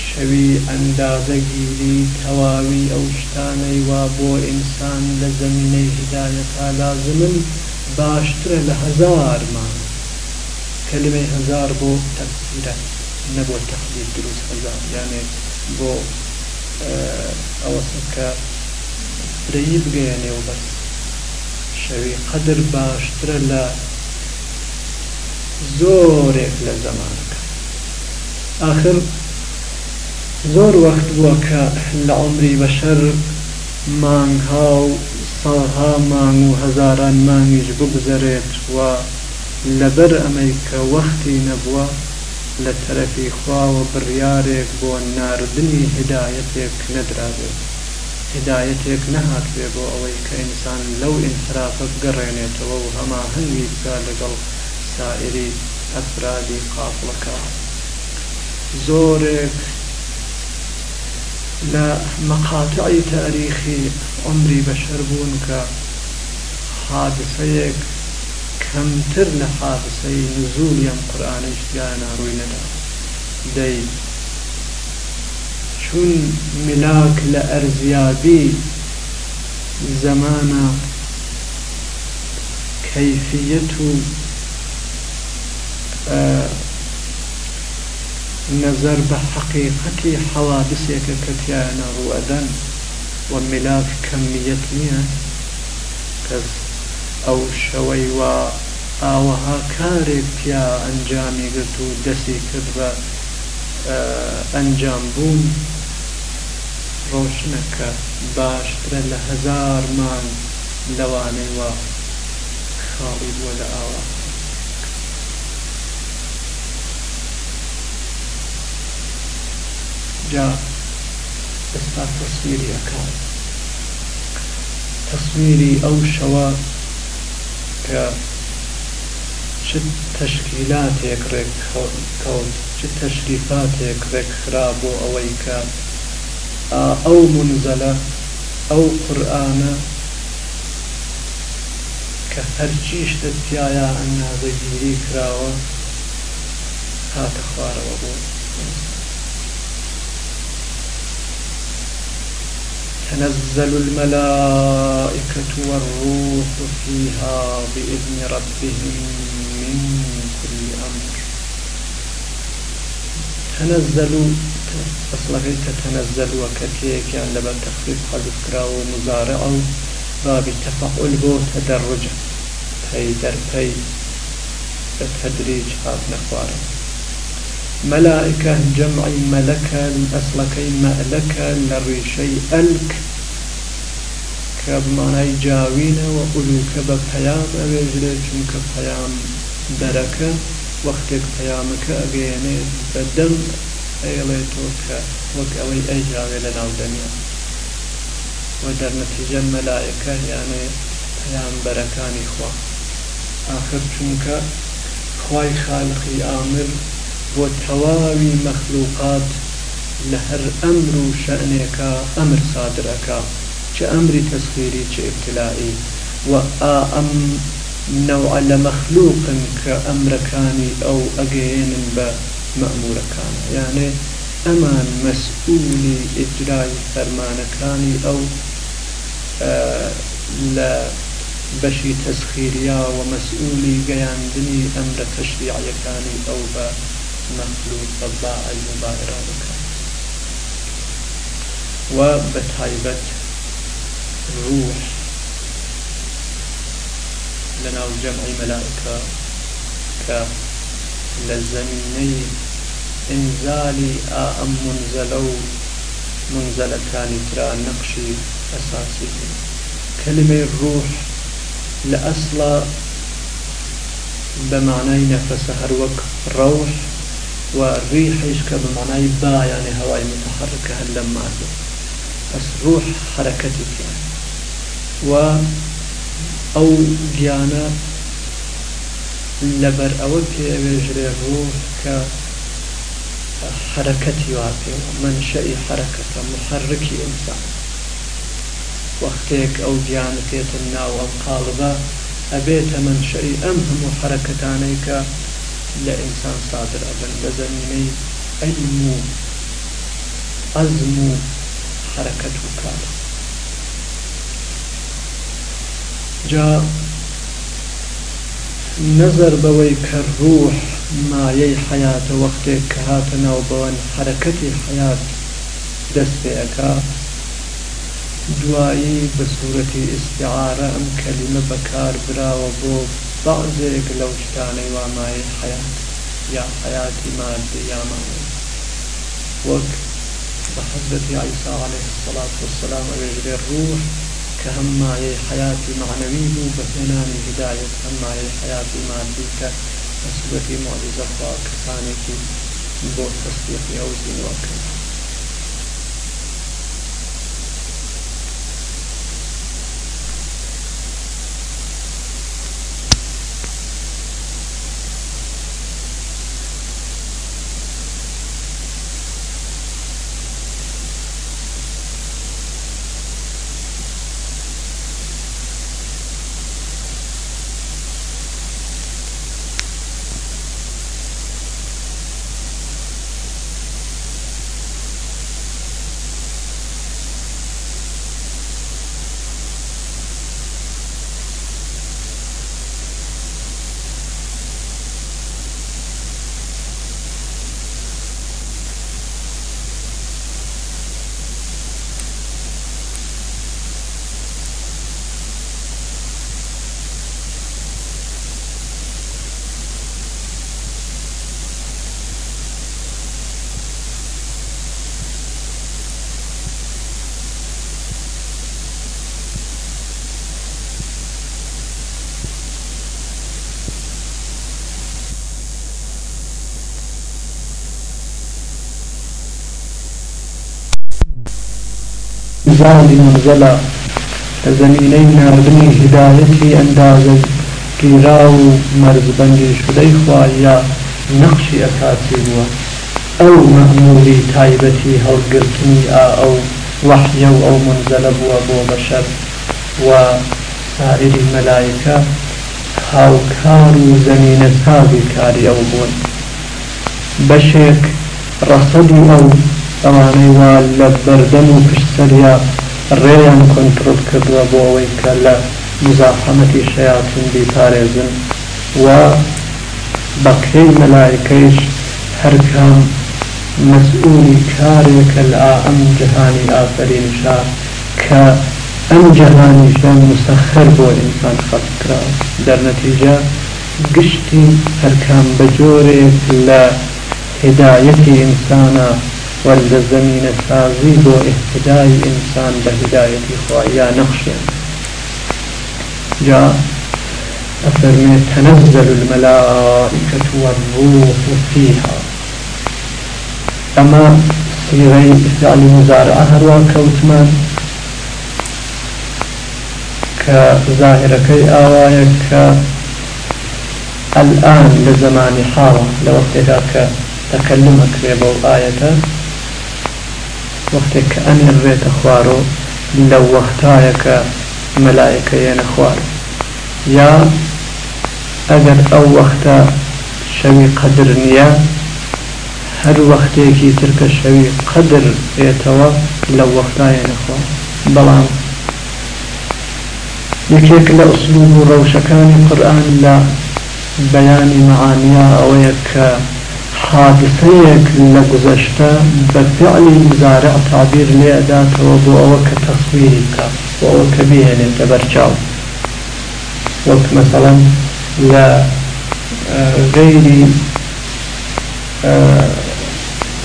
شوي ئەندازەگیری تەواوی ئەو شتانەی وا بۆ ئینسان لە زمینەی هدایەتا لازمن باشترە لە هزار مان کلمەی هزار بۆ تەفسیرە نەبوو تەخدیر دروست هزار. یانێ بۆ ئەوەسە کە برەیی بگەیەنێ و بەس شەوی قدر باشترە لە زۆرێک لە زەمانەکە آخر زۆر وەخت بووە کە لە عمری بەشەر مانگها و ساڵها مانگ و هەزاران مانگیش بگوزەرێت و لەبەر ئەمەی کە وەختی نەبووە لە تەرەفی خواوە بڕیارێک بۆ ناردنی هدایەتێک نەدرابێت هدایەتێک نەهات بێ بۆ ئەوەی کە ئینسان لەو ئینحرافە بگەڕێنێتەوە و هەما هەنگی بکە لەگەڵ سائری ئەفرادی قافڵەکە زۆرێک لە مەقاتعی تاریخی عمری بەشەر بوون کە حادثەیەک کەمتر لە حادثەی نزولی ئەم قورآانەی شتیانە ڕووی نەدا دەی چون ملاک لە ئەرزیابی زەمانە نظر بە حقیقەتی حەوادسێکە کە تیانە ڕوەدەن و ملاک کەمیت نییە کەس ئاوەها کارێک تیا ئەنجامی گرت و دەستی کرد بە ئەنجام بوون. ڕۆشنە کە باشترە لە هەزارمان لەوانەی وە خاڵی بووە لە ئاوا. جا ئێستا تەسویری ئەکات. تەسویری ئەو شەوە کە چ تەشکیلاتێک ڕێککەوت چ تەشریفاتێک ڕێکخرا بۆ ئەوەی کە ئەو منزەلە ئەو قورآانە کە هەرچیشتە تایە ئەنازەگیری کراوە هاتە خوارەوە بۆ تنزل الملائكة والروح فيها بإذن ربهم من كل أمر. تنزلوا أصلها تتنزل وكتيك يعني لما تخفيف حذف كراو مزارع باب تفعل بو تدرج در في التدريج هات نخوارا ملائكة جمع ملكة أصلكي مألكة لريشي ألك. كبمعنى جاوين وألوك ببيام أبيجري چونك بيام بركة وەختێک پەیامەکە ئەگەیەنێ بە دەم ئەیڵێتەوە کە وەک ئەوەی ئەیجاوێ لە ناودەنیا و دەرنەتیجە مەلایەکە یانێ خوا آخر چونکە خوای خالقی ئامر بۆ تەواوی مەخلوقات لە هەر ئەمر و شەئنێکە ئەمر سادرەکە. چه ئەمری تەسخیری چه ابتلائی و ئا ئەم نەوە لە مەخلوقن کە ئەمرەکانی ئەو ئەگەێنن بە مەمورەکان. یانێ ئەمان مەسئولی ئیجرای فەرمانەکانی ئەو لە بەشی تەسخیریا و مەسئولی گەیاندنی ئەمرە تەشریعەکانی ئەو بە مەخلوق بەبا المبارە بکەن و بە تایبەت ڕوح لەناو جەمعی مەلائکە کە لە زەمینەی ئینزالی ئا ئەم منزەلە و منزەلەکانی ترا نەقشی ئەساسی کلمەی ڕوح لە ئەسڵە بمعنای نەفەسە هەروەک ڕەوح و ڕیحیش کە بمعنای با یعنی هەوای متحرکە هەر لەم مادە پس ڕوح حرەکەتی و ئەو گیانە لەبەر ئەوە پێوێژرێ ڕوح کە حرەکەتی وا پێوە منشەی حرەکەتە محرکی ئینسان وەختێک ئەو گیان پێتە ناو ئەم قاڵبە ئەبێتە منشەی ئەم هەموو حرەکەتانەی کە لە ئینسان سادر ئەبن لە زەمینەی علم و عەزم و حرەکەت و کار جا نظر مایەی حیاتە وەختێک کە هاتە ناو بەوەن حرەکەتی حیات دەست پێەکە دوایی بە سوورەتی ئستیعاارە ئەم کەلیمە بەکار براوە بۆ بەعزێک لەو شتانەی وامایە حیات یا حیاتی مادی یامانە وەک بە حەزەتی عیسا عليه الصلاة والسلام ئەوێژرێ ڕوح کە مایەی حیاتی معنەوی بوو بە هێنانی هدایەت مایەی حیاتی مادی کە سوەتی معجزە خوا کەسانێکی بۆ تەسبیحی ئەو زینوەکەن زالی منزلە لە زمینەی نردنی هدایەتی ئەندازە گیرا و مەرزبەندی شدەی خوایە نەخشی ئەساسی بووە ئەو مەموری تایبەتی هەڵگرتنی ئا ئەو وحیە و ئەو منزلە بووە بۆ بەشەر و سائری مەلایکە هاوکار و زمینە سازی کاری ئەو بوون بەشێک ڕەسەدی ئەو ئەوانەی وا لە بەردەم و پشتسەریا ڕێیان کۆنتڕل کردووە بۆ ئەوەی کە لە مزاحەمەتی شەیاتون بیپارێزن و بەقەی مەلایکەیش هەرکام مسؤولی کارێکە لە ئەم جهانی ئافرینشا کە ئەم جهانیشە مسەخر بۆ ئینسان خەڵکرا دەرنەتیجە گشتی هەرکام بە لە هدایەتی ئینسانە ولا زمین سازی بۆ اهتدای ئینسان بە هدایەتی خوایا نەخشێن جا أفرمي تنزل الملائكة والروح فيها أما صيغي فعل مزارعة هروا كوتمان كظاهركي آوايا الآن لزمان حالة لوقتها كتكلمك ريبو آية وەختێک کە ئەنر بێتە خوار و لەو وەختایەکە مەلایەکە یەنە خوار. یا ئەگەر ئەو وەختە شەوی قەدر نییە هەر وەختێکی ترکە شەوی قەدر بێتەوە لە وەختایە نەخوا بەڵام یەکێک لە ئوسلوب و ڕەوشەکانی قورآن لە بەیانی مەعانیا ئەوەیە کە حادثەیەک لە گذەشتە بە فعلی مزارع تعبیر لێ ئەداتەوە بۆ ئەوە کە تەسویری بکە بۆ ئەوە کە بهێنێتە بەرچاو. وەک مەسەڵەن لە غيري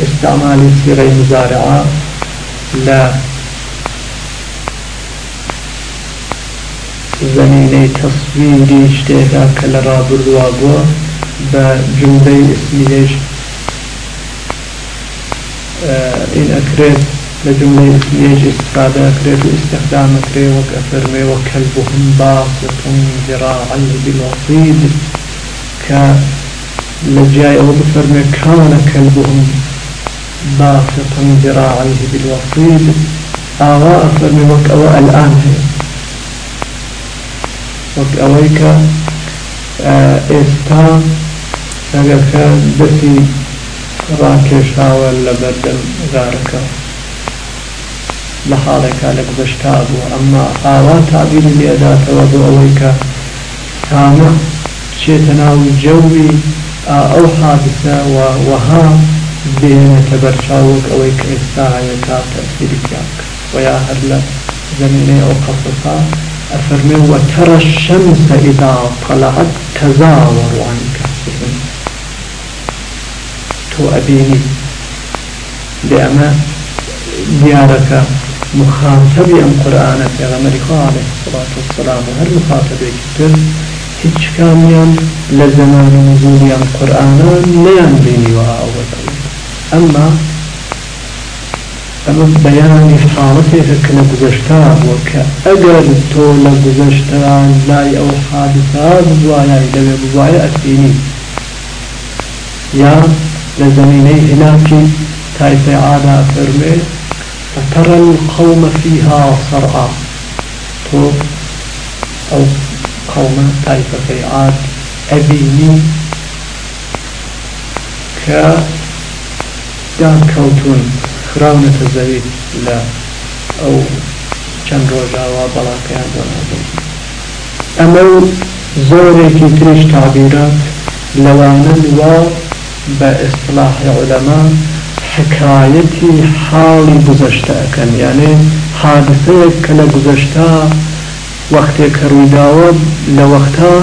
استعمال صيغة مزارعة لا زمینەی تەسویری شتێکا کە لە ڕابردووا بە جملەی اسمیێش این ئەکرێت لە جملەی اسمیێش استفادە ئەکرێت و استخدام ئەکرێ وەک ئەفەرمێ وە کەلبهم باسط ذراعيه بالوصيد کە لە جای ئەوە بفەرمێ کانە کەلبهم باسطا ذراعيه بالوصيد ئاوا ئەفەرمێ وەک ئەوە الآن هەیە. وەک ئەوەی کە ئێستا ئەگەرکە دەستی ڕاکێشاوە لە بەردەم غارەکە لە حاڵێکا لە گذشتا بوو ئەمما ئاوا تابیری لێداتەوە بۆ ئەوەی کە سامە چێتە ناو جەوی ئەو حادثە وەها بێنێتە بەرچاوەک ئەوەی کە ئێستا هەیە تا تەسیری پیاک و یا هەر لە زمینەی ئەو قەسەسا أفرمي وترى الشمس إذا طلعت تزاور عن كهفهم تو أبيني لأما ديارك مخاطب أم قرآن في غمر عليه الصلاة والسلام. وهل مخاطب كتر هیچ کامیان لە زمان نزولیان قورآانان نیان بینی و ئاوەت ئەمما ئەمە بەیانی حاڵەتێکە کە لە گذشتا بووە کە ئەگەر تۆ لە گذشتان لای ئەو حادثا بزوایای لەوێ بزوایە ئەسینی یا لە زمینەی هلاکی تایفە عادا فەرمێ فترى القوم فيها صرعى تو أو قوم طائفة عاد أبيني ك دان كوتون خراونەتە زەوی لە ئەو چەند ڕۆژاوا بەڵاکەیان بۆ نابن ئەمە زۆرێکی تریش تابیرات لەوانن وا بە ئێستلاحی عولەما حکایەتی حاڵی گذەشتە ئەەکەن یانێ حادثەیەک کە لە گذەشتا وەختێک کە ڕوویداوە لە وەختا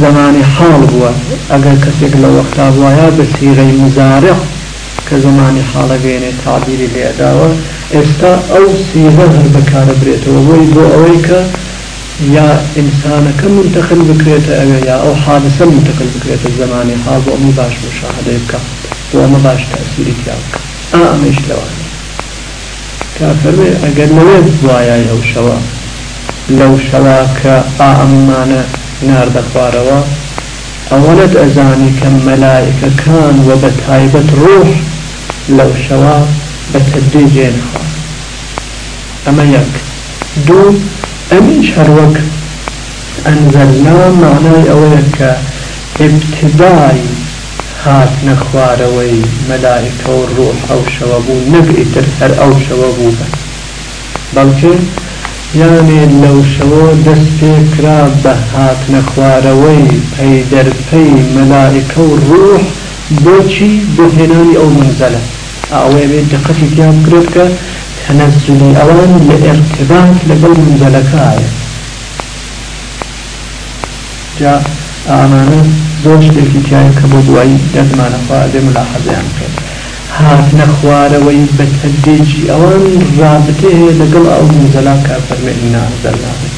زمانی حاڵ بووە. ئەگەر کەسێک لە وەختا وایە بە سیغەی مزارع کە زمانی حاڵە بێنێ تعبیری لێداوە ئێستا ئەو سیغە هەر بەکارە برێتەوە. بۆی بۆ ئەوەی کە ئینسانەکە منتەقل بکرێتە ئەوێ یا ئەو حادثە منتەقل بکرێتە زمانی حاڵ بۆ ئەمی باش بکە بۆ ئەمە باش تەسیری تیا بکە ئا ئەمەش لەوانە كافر أقل لويد بوايا أو شوا؟ لو شواك أمانة نار دخواروا أولد أزاني كم ملائكة كان وبتايبة روح. لو شوا بتديجين خواه. أما يك دو ئەمیش هەروەک ئەنزەلنا معنای ئەوەیە کە ابتدای هات نەخوارەوەی مەلایکە و ڕۆح ئەو شەوە بوو نەکەیتر هەر ئەو شەوە بوو بە. بەڵکە یانێ لەو شەوە دەست پێکرا بە هات نەخوارەوەی پەیدەرپەی مەلایکە و ڕۆح بۆچی بۆ هێنانی ئەو منزەلە ئەوەیە بێت دقەتی تیان کرێت کە تەنەزلی ئەوان لە ئێرکرانک لەگەڵ منزەلەکایە جا ئامانە زۆر شتێکی تایە کە بۆ دوایی دەزمانەخوا دێ ملاحەزیان کرد. هات نەخوارەوەی بە تەدێکی ئەوان رابطێ هەیە لەگەڵ ئەو منزەلا کار فەرمێنی نازەلاوێت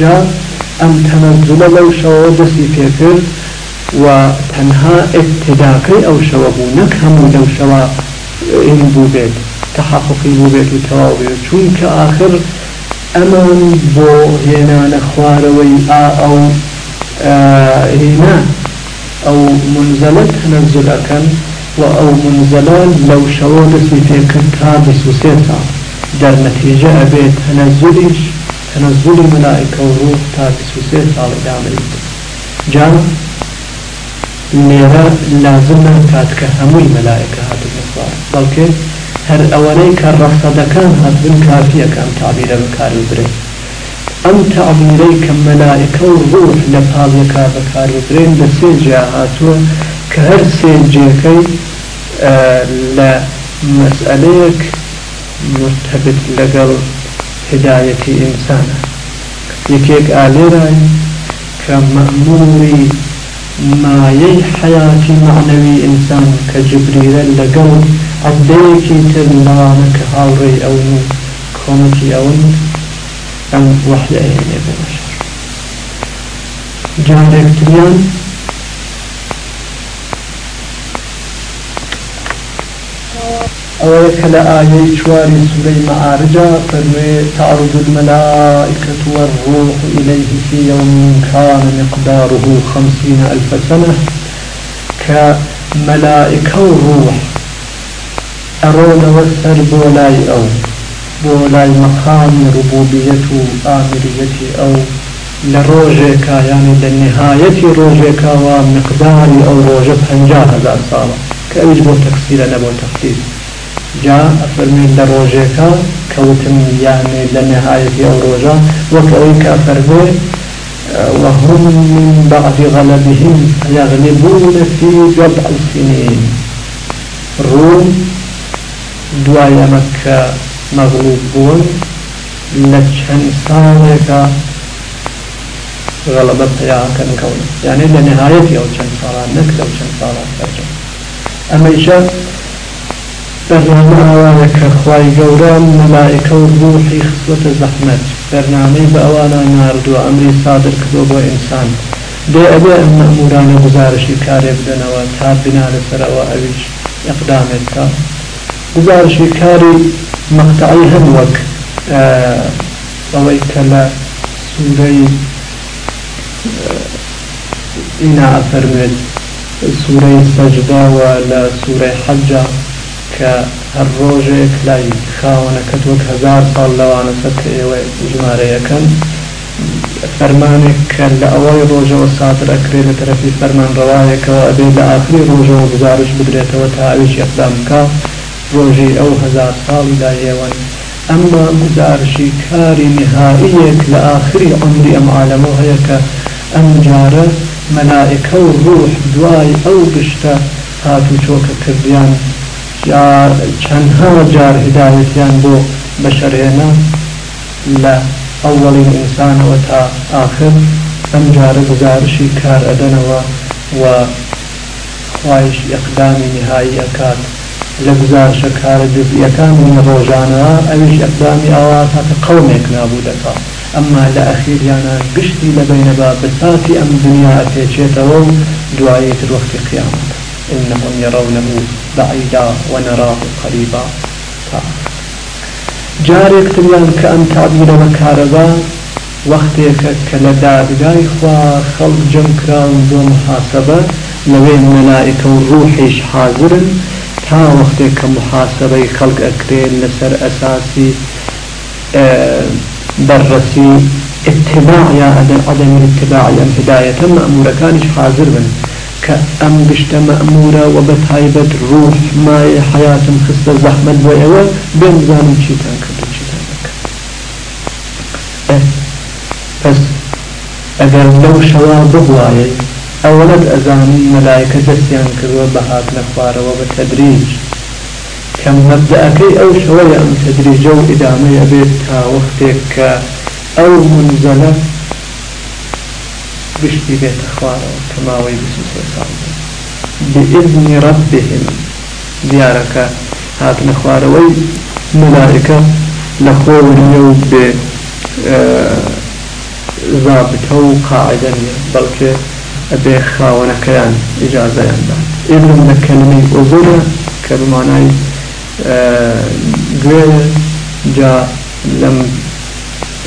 جا شەوە بوو نەک هەموو لەو شەوە ئین بوو بێت تحققی بوو بێت و تەواو بێت چونکە آخر ئەمان بۆ هێنانە خوارەوەی ئا ئەو هێنا ئەو منزەلە تەنەزل ئەەکەن و ئەو منزەلە لەو شەوە دەستی پێکرد تا بسوسێ ساڵ دەرنەتیجە ئەبێت تەنەزولیش تەنەزولی تنزل الملائكة وروح تابس وسير صالح دامري جان لێرە لازمە کاتکە هەمووی مەلایەکە هاتو بەسوار بەڵکێ هەر ئەوەی کە ڕەفسەدەکان هەتبن کافیەکان تابیرە بەکار وبرێن ئەم تابیرەی کە مەلایەکە و ڕوح لە پاڵەکە بەکار وبرێن لە سێجیا هاتووە کە هەر سێجیەکەی لە مەسئلەیەک مرتبط لەگەڵ هدایەتی ئینسانە یەکێک ئالێرای کە مەموری مایەی حیاتی معنەوی ئینسان کە جبریرە لەگەڵ عەبدەیەکی تر لەوانە کە هاوڕێی ئەون و کۆمەکی ئەون ئەم بۆ بەشەر جارێکتریان أولك لآية شواري سوري معارجة فرمي تعرض الملائكة والروح إليه في يوم كان مقداره خمسين ألف سنة. كملائكة والروح أرون وسر بولاي أو بولاي مقام ربوبية آمرية أو لروجك يعني لنهاية روجك ومقدار أو روجة هنجاه هذا صالة كأوج بو تكسير نبو تخصيص. جاء فرمي لروجك كوتم يعني لنهاية روجة وكأويك فرمي وهم من بعد غلبهم يغلبون في بضع سنين روم دوایەمە مغلوب بون لچن چەند غلبة پەیاکەن کەون. يعني لە نهایەتی ئەو چەند ساڵان نەک لەو چەند بەرنامە ئەوانە کە خوای گەورە مەلایکە و ڕوحی خسوەتە زەحمەت بەرنامەی بە ئەوانە ناردووە ئەمری سادر کردو بۆ ئینسان. دێ ئەبێ ئەم مەمورانە گزارشی کارێ بدەنەوە تا بنا لەسەرەوە ئەویش ئەقدامێت کە گزارشی کاری مەقتعی هەم وەک ئەوەی کە لە سوورەی ئینا ئەفەرمێت سوورەی سەجداوە لە سوورەی کە هەر ڕۆژێک لای خاوەنەکەت وەک هزار ساڵ لەوانە سەر کە ئێوە ژمارەیەکەن فەرمانێک کە لە ئەوەی ڕۆژەوە ساتر ئەکرێت لە تەرەفی فەرمان ڕەوایەکەوە ئەبێ لە ئاخری ڕۆژەوە گزارش بدرێتەوە تا ئەویش ئەقدام بکە ڕۆژی ئەو هزار ساڵی دایێوان ئەمما گزارشی کاری نهاییەک لە ئاخری عمری ئەم عالەمە هەیە کە ئەم جارە مەلائکە و ڕوح دوای ئەو گشتە هاتو چۆکە کردیان. چەندها جار هدایەتیان بۆ بەشەرهێنا لە ئەوڵین ئینسانەوە تا آخر ئەم جارە گزارشی کار ئەدەنەوە و خوایش ئەقدامی نهایی ئەکات. لە گزارشە کارە جزئیەکانی ڕۆژانەوە ئەویش ئەقدامی ئەوە تاکە قەومێک نابوو دەکات أما لأخير يعني قشتي لبين باب بساتي أم دنيا أتيجيته دعاية الوقت قيامة إنهم يرونه بعيدا ونراه قريبا. جارێک تریان کە ئەم تابیرە بەکارەبا وەختێکە کە لە دادگای خوا خەڵک جەم کراون بۆ محاسبە لەوێ مەلائکە و ڕوحیش حاضرن تا وەختێک کە محاسبەی خەڵک ئەکرێن لەسەر ئەساسی بررسي اتباع يا عدم الاتباع يا هداية مأمورة كانش حاضر بن. كأم بشت مأمورة وبتهايبت روح ما حياة خصة زحمة ويوه بين زانم شيطان كدو شيطان بس اگر لو شوا ببوايي اولد ازاني ملائكة دستيان كروا بهات نخوار وبتدريج كم مبدأكي أو شوية ام تدريج أو ادامي ابيت تا وقتك أو منزلة بشتي بيت خوارا كما ويبسوس وصعب بإذن ربهم ديارك هات نخوارا وي ملائكة لخور اليوم ب ضابطة وقاعدة بلكي أبي خاونكيان إجازة يندان إذن من كلمة أذن كبمعنى قوية جاء لم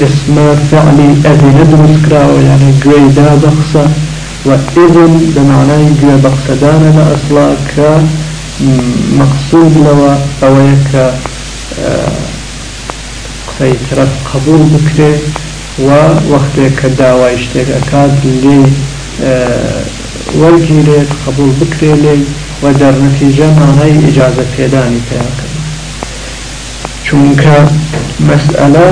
اسم فعلي أذن دروس كراوة يعني قوية دا بخصة وإذن بمعنى بخصة دانا لأصلا كمقصود لوا أويك قصي طرف قبول بكري ووقتك داوا اشتك أكاد لي وەرگیرێت قبول بکرێ لێ و دەرنەتیجە مانای ئجازە پێدانی پێکرد چونکە مەسئلە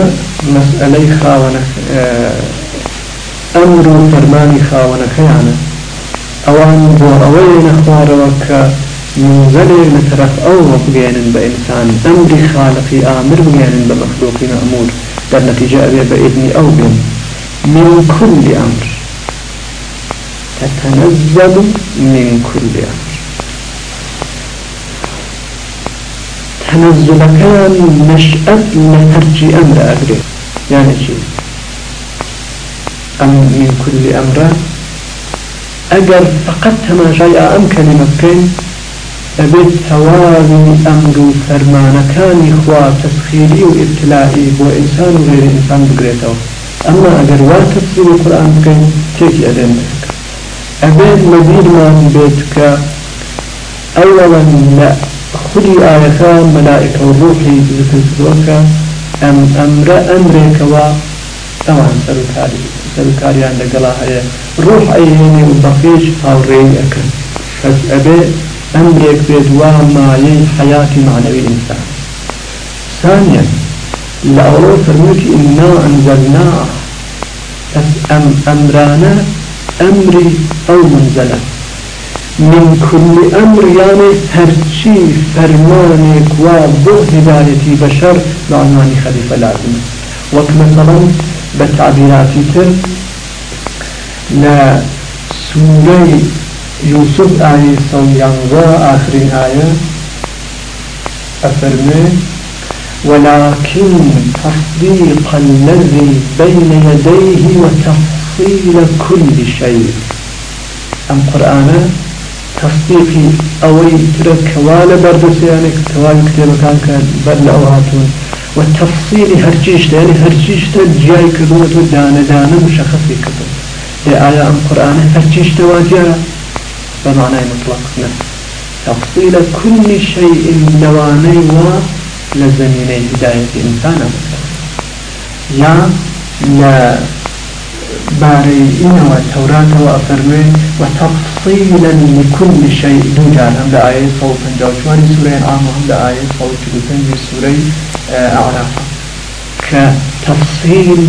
مەسئلەی خاوەنە ئەمر و فەرمانی خاوەنەکەیانە ئەوان بۆ ئەوەی نەخوارەوە کە منزلێک لە طرف ئەو بگەێنن بە ئینسان ئەمری خالقی ئامر بگەێنن بە مەخلوقی مەمور. دەرنەتیجە ئەوێ بە من كل أمر تتنزل من كل أمر تنزل كان نشأة لهرج أمر أدري يعني شيء أم من كل أمر؟ أجر فقط تماشي أم كلمة كين أبيت ثوابي أمر فرمان كان إخوة تسخيري وإبتلائي بو إنسان وغير إنسان بقريته. أما أجر واتفسير القرآن كين تيجي أدين أبيت مدير من بيتك؟ أولا لا. خذي آية ملائكة وروحي ذكرتك أم أمر أمرك و أوان سركاري سركاري عند قلاها روح أيهني وبقيش أو ريك بس أبي أمرك بدوا ماي حياتي معنوي إنسان ثانيا لأولو فرميك إنا أنزلناه بس أم أمرانا أمري أو منزلة من كل أمر يعني هرشي فرمانك وبو هدايتي بشر بعنوان خليفة لازم. وكمثلا بتعبيراتي تر لا سورة يوسف آية صويانغا آخر آية أفرمي ولكن تصديق الذي بين يديه وتفصيل كل شيء. أم قرآن تصديقي أوي ترك والا بردسيانك توالي كتابة كان بل أوهاتون والتفصيل هرجيش يعني هرجيش جاي كدوة دانا دانا مشخصي كدوة آية أم قرآن هرجيش تواجه بمعنى مطلق نفس تفصيل كل شيء نواني و لزميني هداية إنسان يا لا باري إنه التوراة وأفرمي وتفصيلا لكل شيء دوجان هم لآية صوت جوشواني سورة عام هم لآية صوت جلوتن سورة أعراف. كتفصيل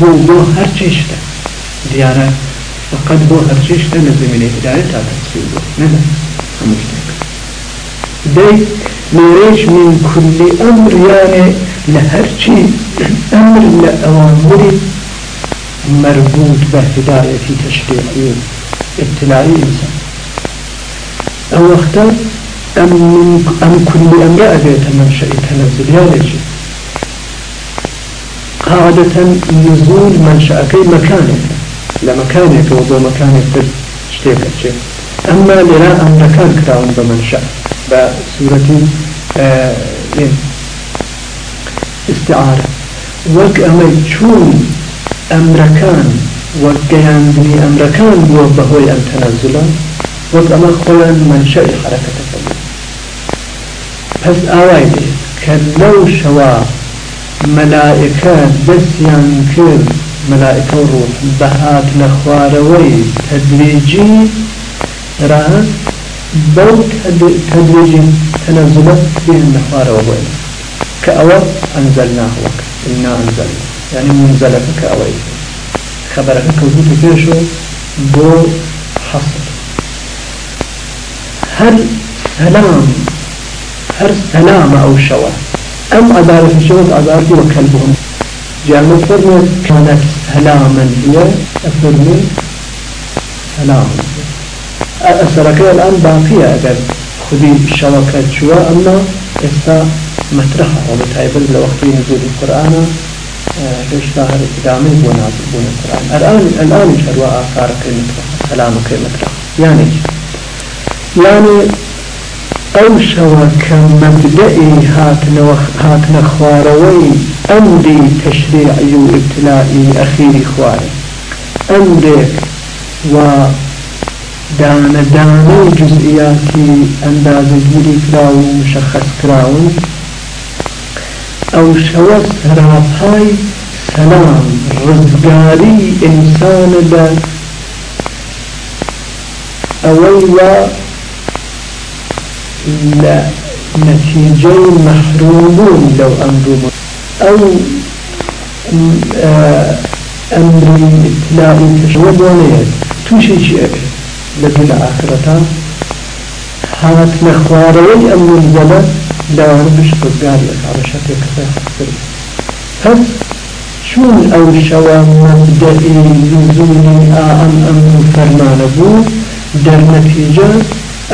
بو بو هر چيشته ديارة فقد بو هر چيشته لزميني هداية تفصيل بو. نلا همشتك دي ليش من كل أمر يعني لهرشي أمر لأوامري مربوط بهداية تشريعي ابتلاعي إنسان. أو وقتا أم, أم كل أمر أبيت من شيء تنزل. يا ليش قاعدة نزول منشأك مكانك لمكانك وضو مكانك تشتيك أما لنا أمركان كراون بمنشأ بسورة آه استعارة. وك شون أمركان وكياندني أمركان بو بهوي أن تنزلا وك أما خوان منشأ حركة فلي بس آوائي كلو شوا ملائكة دسيان كر ملائكة روح بهات نخواروي تدريجي راه بو تدريجي تنزلت به النخواروي كأول أنزلناه وقت إنا أنزلنا يعني منزلة كأوي خبرك كوزوت فيشو بو حصر. هل سلام هر سلام أو شوى؟ أم عبارة الشوى عبارة وكلبهم؟ جعل فرمي كانت سلاما هي أفرمي سلاما أسرك الآن باقية أجل خذي الشوكة شوى أما إستا مطرحة وبتعبد لوقت نزول القرآن. هشتا هر ادامه بو نازل بون القرآن الآن الآن شروا آثارك مطرحة سلامك مطرحة يعني يعني أو شوا كمبدئي هاتنا خواروي أمري تشريعي وابتلائي أخيري خواري أمرك و دان دان جزئياتي أنداز جيري كراو مشخص كراو أو شوا سرافاي سلام. رزقاري إنسان دا. أولا لا نتيجة محرومون لو أمرهم أو آه، أمر إطلاعي تشوب ونيت توشي شيء لدي الآخرة هات نخواروي أمر الزمن دوان بش قزار لك على شكل كفاية بس شون أو شوا مبدئي نزولي آم أمر فرمان أبو در نتيجة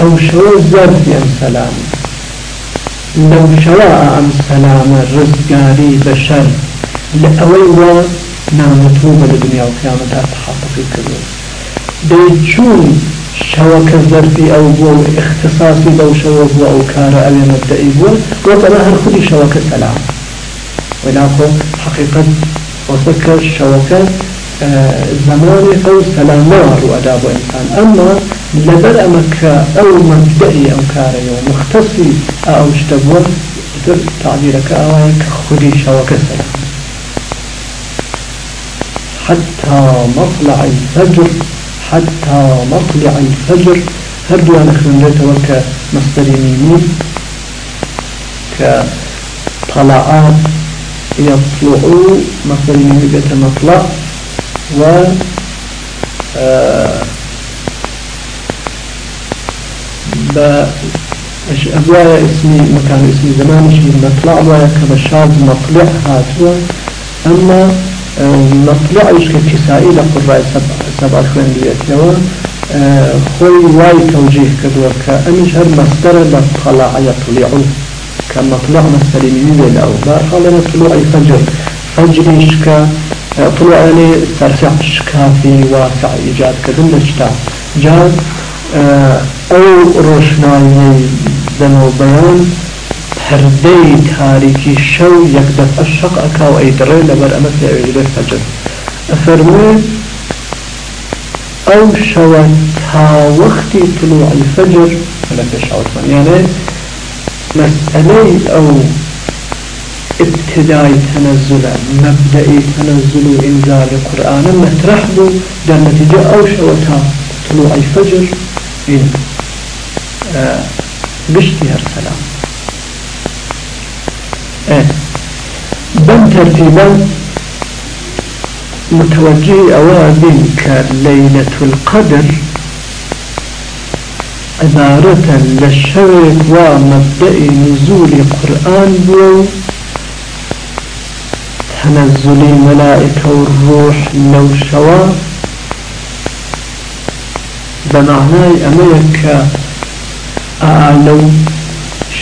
أو شو زرف أم سلام. لو شواء أم سلام رزقاري بشر لأوي و نامتوبة لدنيا وقيامة تحقق كبير ديجون شوك الزرفي أو بو اختصاصي بو شوك أو كار أو مبدئي بو وطبعا هل خذي شوك سلام ولكن حقيقة وسكر شوكة زمان أو سلامات وأداب إنسان أما لبر أمك أو مبدئي أو كاري ومختصي أو اشتبه تعبيرك أوايك خدي شوك سلام حتى مطلع الفجر. حتى مطلع الفجر. هردو أنا خلنت وك مصدر ميمي كطلعات يطلعوا مصدر ميمي مطلع و آه، أبوايا اسمي مكان اسمي زمان شيء مطلع أبوايا كبشاز مطلع هاتوا. أما مطلع ككسائي لقراء سبع سبع خوين ديتيوا آه، خوي واي توجيه كدوا كأنش هر مصدر لطلع يطلع كمطلع مصدر يميل أو بارخال طلوع الفجر فجر. إيش طلوع يعني سرفع شكافي واسع إيجاد كذن نجتا جاز أو روشناي دنو بيان هردي تاريكي شو يكدف الشق أكاو أي دري لبر أمس يعيد الفجر أفرمي أو شو تا وقت طلوع الفجر فلك شعوت يعني مسألة أو ابتداء تنزل مبدأ تنزل إنزال القرآن مطرح بو در نتيجة أو شوتا طلوع الفجر إن آه بشتي هرسلام آه بن ترتيبا متوجه أوابين كليلة القدر عبارة للشرك ومبدأ نزول القرآن بو تنزل الملائكة والروح لو شوا بمعنى أمريكا أعلو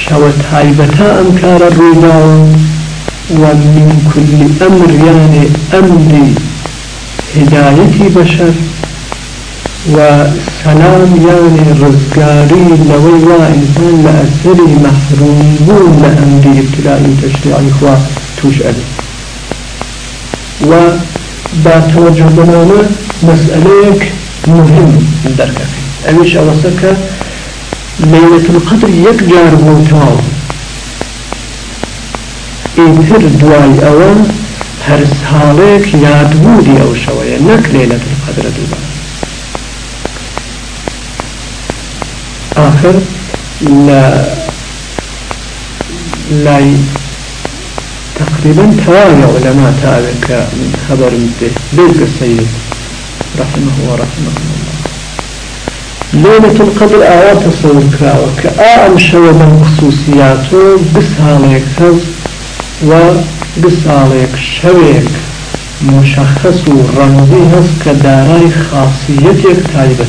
شوت هايبتا أمكار الرجال ومن كل أمر يعني أمر هداية بشر وسلام يعني رزقاري لوي إنسان لأسري محرومون لأمر ابتلاء تشريع إخوة توجد و بتوجه بنانا مسألة مهم. دركك أميش أوسك ليلة القدر يكجار موتاو إنتر دواي أوان هر سالك يادبودي أو شوية نك ليلة القدر دوبا آخر لا لا تقريبا تواوي علماء تابك من خبر بيك السيد رحمه ورحمه الله. ليلة القدر آوات تصور كراوك آم شوى من خصوصيات بس عليك هز و بس عليك شويك مشخص و رمزي هز كداري خاصيتك تايبة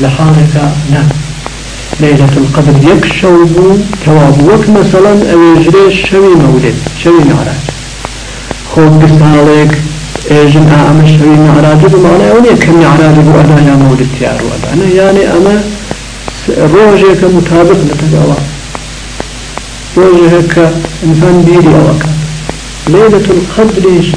لحالك نعم ليلة القدر يكشوب توابوك مثلا أو يجري شوي مولد شوي معراج خود بس عليك خوب بسالك ايجن اعمى شوي معراج بمعنى اوني كم معراج بو أنا يا مولد تيار أنا يعني أما روجك مطابق لتقوى روجك إنسان بيري اوكا ليلة القدر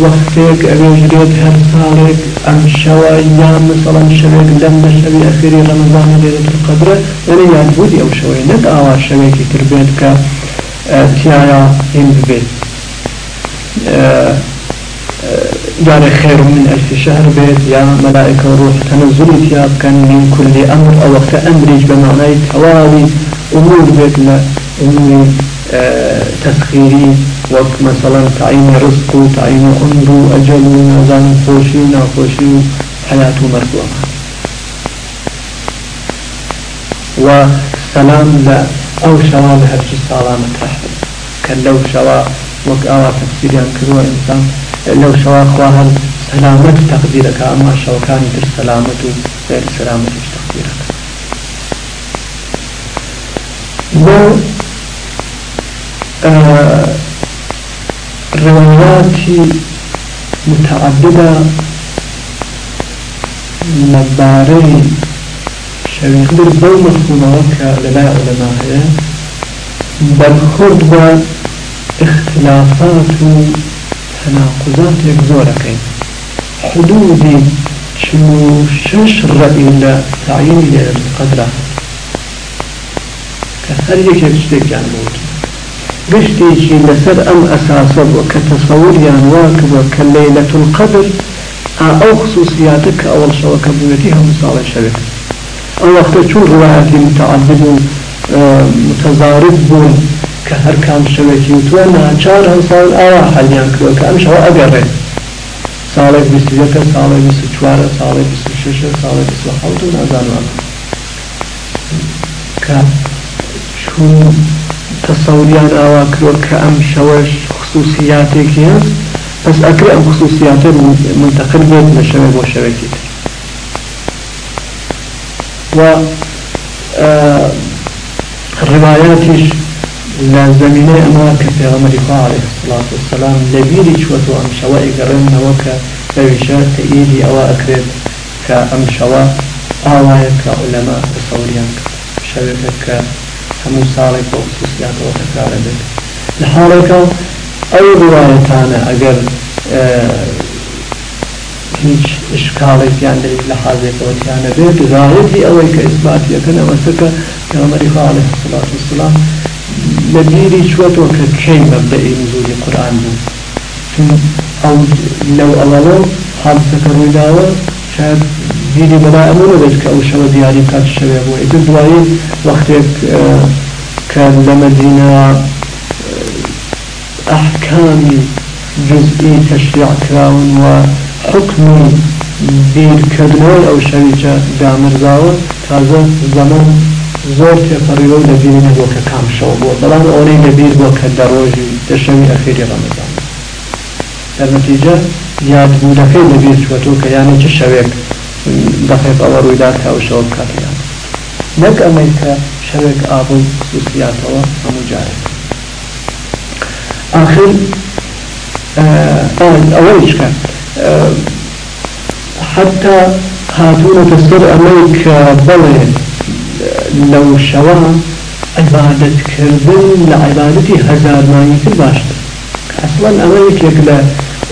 وقتك أبيجريت هر سالك أم شوا أيام مثلا شويك لما شوي أخيري رمضان ليلة القدر. يعني يعبودي أو شوي نك آوا شويك تربيت ك آه، تيايا إن بيت يعني خير من ألف شهر بيت يا ملائكة روح تنزل تياب كان من كل أمر أو وقت أمريج بمعنى توالي أمور بيت أمور آه، تسخيري وك مثلا تعين رزق تعين عمر أجل نزان خوشي ناخوشي حياة مرضوة وسلام لا أو شوا لهرج السلامة تحت. كلو شوا وك آوا تفسير ينكروا إنسان. لو شوا خواهر سلامة تقديرك أما شوا كان در سلامة غير سلامة تقديرك. و آه روايات متعددة مباري شوي قدر بو مفهوم وكا للا علماء بل خرد اختلافات تناقضات يكزوركين حدود شنو شش رأي تعيين للقدرة كهر يكيك شتك گشتێکی لەسەر ئەم ئەساسە بووە کە تەسەوریان واکبووە کە لەیلەت القدر؟ کە ئەوڵ شەوەکە بوێتی هەموو ساڵە شەوێت ئەو وەختە چون ڕواەتی متعدد و متەزارب بوون کە هەر کام شەوێکی وتووە ناچار هەم ساڵ ئاوا حەلیان کردوە کە ئەم شەوە ئەگەڕێت. ساڵێک بیستەکە ساڵی بیست چوارە ساڵی بیست ششە ساڵی بیست حوت و نازانوان. کە چون تەسەوریان ئاوا کردوە کە ئەم شەوەش خصوصیاتێکی هەست پس ئەکر ئەم خصوصیاتە منتەقل بێت لە شەوێ بۆ شەوێکی تر. و ڕواياتش رواياتش لازمينه أما كفي غمر عليه الصلاة والسلام. لبيري شوتو أم شوائي قرن وكا بوشات تأييدي أو أكرد كأم شواء آوايا كعلماء تصوريان شويك همو ساڵێک بۆ خصوصیاتەوە تەکرارە بێت لە حاڵێکە ئەو ڕواەتانە ئەگەر هیچ اشکالێکیان لە حازێکەوەتیانە بێت غایەتی ئەوەی کە ئیسباتیەکەن ئەوەسەکە پێغەمبەری خوا عەلەیهی السڵات وسلام چوەتەوە کە کەی مەبدەئی نزولی قورئان بوو چون ئەو لەو ئەوەڵە حادسەکە ڕوویداوە شاید بیری بەلا ئەمە نەبێت کە ئەو شەوە دیاری کات شەوێ بوو ئیتر دوایی وەختێک کە لە مەدینە ئەحکامی جزئی تشریع کراون و حکمی بیرکردنەوەی ئەو شەویجە دامرزاوە تازە زەمان زۆر تێپەڕیوە لە بیری نەبووە کە کام شەو بووە. بەڵام ئەوەی لەبیر بووە کە دەڕۆژی دەشەوی ئەخیری ڕەمەزان دەرنەتیجە یادبوونەکەی لەبیر چوەتۆ کە یانە چه شەوێک دقیق ئەوە ڕوویدات کە ئەو شەوە بکاتیان نەک ئەمەی کە شەوێک ئابوو خصوصیاتەوە هەموو جارێک. آخر ئەوەیش کە حتى هاتونە سەر ئەمەی کە بڵێ لەو شەوە عیبادەتکردن لە عیبادەتی هەزارمانیتر باشتر أصلا یەکێک لە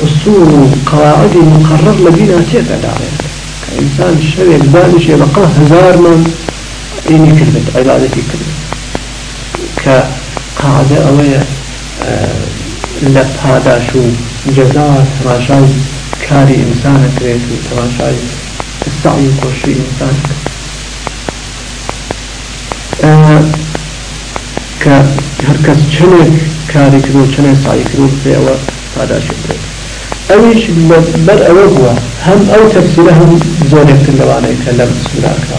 اصول قواعد مقرر لبينا تێدا داڵێت کە ئینسان شەوێک دانیشێ بەقا هەزارمان ئینی کردێت عیبادەتی کرد کە قاعدە ئەوەیە لە پاداش و جەزا تەماشای کاری ئینسانە کرێت و تەماشای سعی و کۆشی ئینسان کە هەرکەس چنێک کاری کرد و چنێ سعی کرد و پێوە پاداشی کرێت ئەویش بەر ئەوە بووە هەم ئەو تەفسیرە هەم زۆرێکتر لەوانەیە کە لەم سوراکە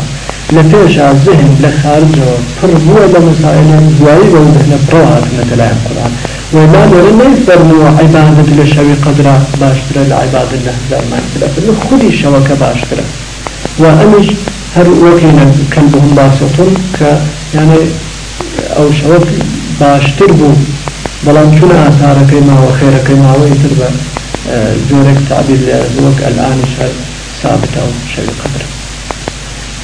لە پێشا ذهن لە خارجەوە پڕ بووە لە مەسائلە دوایی بە ذهنە پڕۆ هاتنەتە لایەن قورآن وما عبادة لشوي قدرة باشترة لعبادة لهزار ما يتلفن خودي شوكة باشترة وأمش هر وكينا كلبهم باسطون ك يعني أو شوك باشتر بو بلان شون آثارك ما وخيرك ما ويتر زورك تعبير لزوك الآن شيء ثابت أو شيء قدر.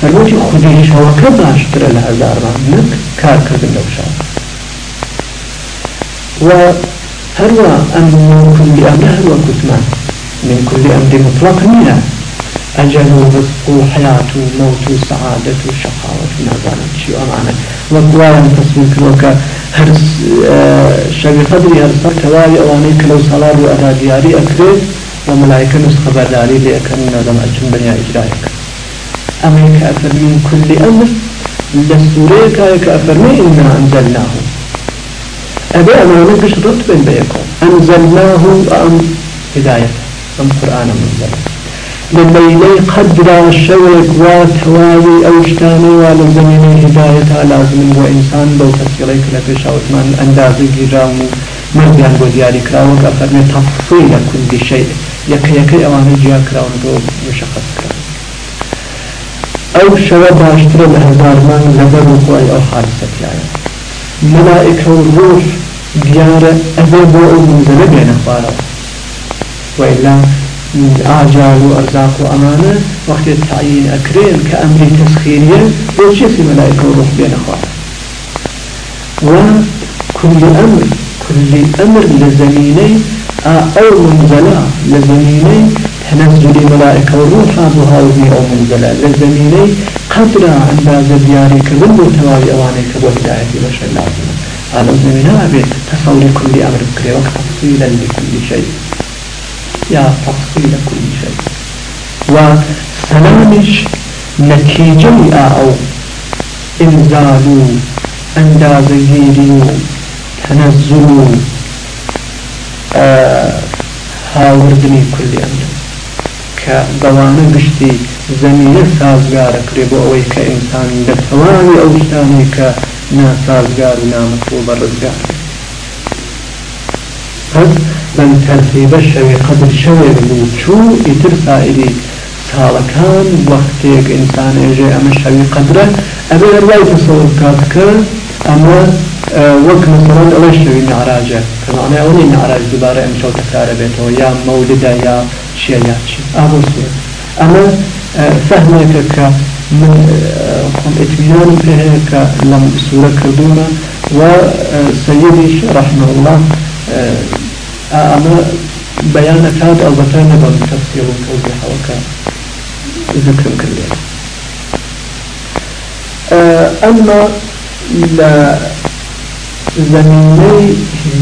فالوجه خودي شوكة باشترة لهزار ما نك كار كردن لو شاء وهروا أن من كل أمر هروا كتمان من كل أمر مطلق نية أجل ورزق وحياة وموت وسعادة وشقاوة نازانة شيء أمانة؟ وقوايا تصوير كروكا هرس شبي قدري هرسا كواي أواني كلو صلاة وأدا دياري أكريت وملائكة نسخة بدالي لأكن نظم أجن بنيا إجرائك. أمريكا أفر من كل أمر لسوريكا كأفرمي إنا أنزلناه. أبي أمانة قش رتب بيكم. أنزلناه أم هداية أم قرآن منزل لليلي قدر الشوك وتواوي أو شتاني ولزمين هداية لازم وإنسان لو تفصيليك لفي شاوتمان أندازي جرام مرديان بودياري كراوك أفرمي تفصيل كل شيء. يكي يكي أواني جيا كراون دو مشخص كراون. أو شوى باشتر الهزار من لبر وقوعي أو حادثة يعني ملائكة والروح ديارة أذبوا المنزل بين أخباره. وإلا آجال وأرزاق وأمانة وقت التعيين أكرين كأمر تسخيرية وشيء ملائكة والروح بين أخباره وكل أمر كل أمر لزميني أو منزلا لزميني تنزل ملائكة والروح أبوها وزي أو منزلا لزميني قدر أنداز دياري كذن وتواوي أواني كبو هداية بشر لازم على زمينها بيت تصور كل أمر بكري وتفصيلا لكل شيء يا تفصيل كل شيء وسلامش نتيجة أو إنزال أنداز جيري تنزل آه هاوردني كل أمر كدوانه گشتی زمینه سازگارە کرێ بۆ ئەوەی کە ئینسان لە تەواوی ئەو شتانی کە ناسازگار و نامەتوو بە ڕزگار پس بەم تەرتیبە شەوێ قەدر شەوێک بوو چوو ئیتر سائری ساڵەکان وەختێک ئینسان ئێژێ ئەمە شەوی قەدرە ئەبێ ڕای تەسەوڕ بکات کە ئەمە وەک مثلا ئەوە شەوی نعراجە کەمانە ئەوەی نعراج دوبارە ئەم شەو تەکارە بێتەوە یا مەولدە یا چیە یا چی ئابۆ سوێت ئەمە فەهمێکە کە من خۆم ئەتمینان پێ هەیە کە لەم سوورە کردوونە و سەیدیش رحمه الله ئەمە بەیانەکات ئەڵبەتە نەبەم تەفسیر و تەوزیحەوەکە ذکر کردێن ئەمما لە زمینەی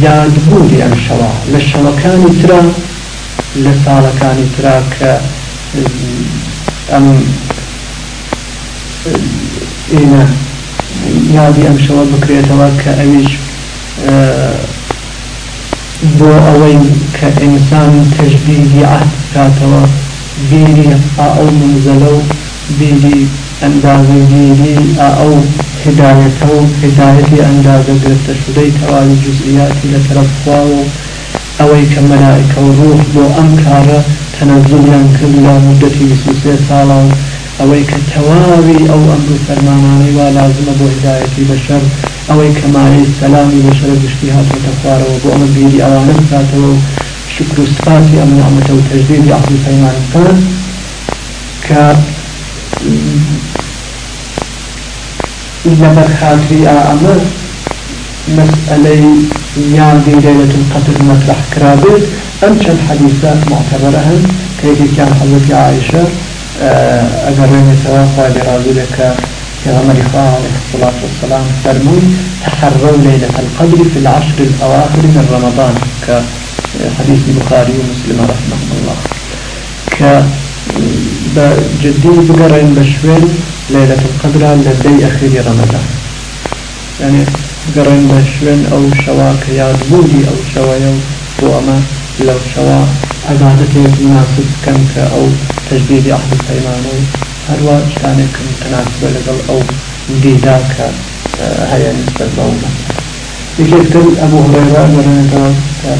یادبووری ئەم شەوە لە شەوەکانی ترە لە ساڵەکانی ترا کە ئەم ئێنە یادی ئەم شەوە بکرێتەوە کە ئەویش بۆ ئەوەی کە ئینسان عهد بکاتەوە بیری ئەو منزەلە و بیری ئەندازەگیری ئەو هدایەتە و هدایەتی ئەندازە گرفتە شدەی تەواوی جزئیاتی لە طرف خوا و ئەوەی کە مەلائکە و ڕوح بۆ ئەم کارە تەنەزولیان کرد لە مدەتی 23 ساڵە و ئەوەی کە تەواوی ئەو ئەمر و فەرمانانەی وا لازمە بۆ هدایەتی بەشەر ئەوەی کەمایی سەلامی بەشەر گشتی هاتوۆتە خوارەوە بۆ ئەمە بیری ئەوانە بکاتەوە شکر و سپاسی ئەم نعمەتە و تەجدیدی عەقل پەیمانەکان کە لەبەر خاتری ئەمە ياندي ليلة القدر مطرح أم كان حديثة معتبرة كيف كان حضرت عائشة أجر رميتها قال راضي لك يا غمر عليه الصلاة والسلام فرمون تحروا ليلة القدر في العشر الأواخر من رمضان كحديث البخاري ومسلم رحمه الله. ك بجدي بقرين بشوين ليلة القدر لدي أخير رمضان. يعني قرين بشوين أو شواك ياد بودي أو شوايا بوأما لو شوا عبادتي مناسب كمك أو تجديد أحد الأيمان هروا شتانك متناسبة لقل أو ديداك هيا نسبة بوما يكتب أبو هريرة ورنة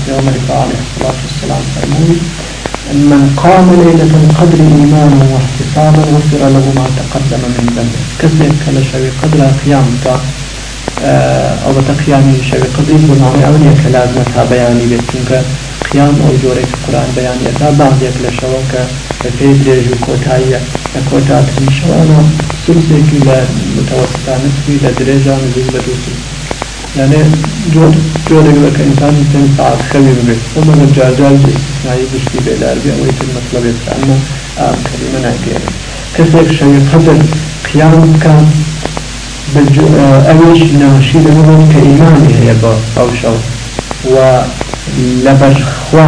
في عمر عليه الصلاة والسلام فرموني من قام ليلة القدر إيمانا واحتسابا غفر له ما تقدم من ذنبه. كسب كلا شوي قدر قيامته أو بتقيامي شوي قدر بمعنى أولي كلازمتها بياني بيتنك قیام ئەو جۆرەی قورآن بەیان ئێتا بازێک لە شەوە کە بە پێی درێژ و کۆتاییە لە کۆتاترین شەوانە سوسێکی لە متەوەستانتوی لە درێژان زیز بە دووسی یعنی جۆرێک لە که انسان تن ساعت خمی خەوی ببێت ئەمە لە جارجار استثنایی بشتی بێداربێ ئەوەی تر مەطلبێت ئەمە ئام کەلیمە کسی که شوی قەدر قیام کام بجو ناشی لەبن کە ئیمانی هەیە بە ئەو شەو و لەبەرخوا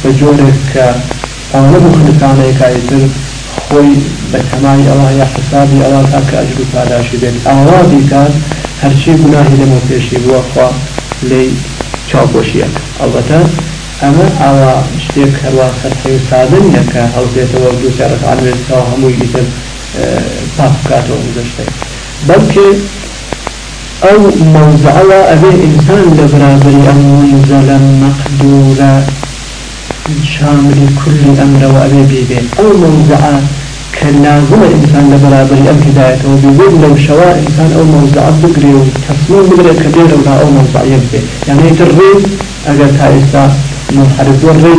بە جۆرێک کە ئەوە بخلکانێکایتر خۆی بە تەمای ئەوە یا حسابی ئەوە تاکە ئەجر و پاداشی بێت. ئاوا دیکات هەرچی گوناهی لەمە پێشی بووەخوا لی چاوپۆشیەک ئەڵبەتە ئەمە ئاوا شتێک هەروە سەرخی سادن یەکە هەڵبێتەوە دووسێ ڕەکانوێتەوە هەمووی دیتر پاپ بکاتەوە گەشتێک بەڵکێ ئەو مەوزعەوە ئەبێ ئینسان لە بەرابری ئەم منزەلە مەقدورە شامل كل أمر وأبي بيبي أو موزعة كلازم الإنسان لبرابر أم هدايته وبيقول لو شواء إنسان أو موضع بقري وتصميم بقري كبير ولا أو موضع يبدي يعني تري أجل تايستا منحرف. وري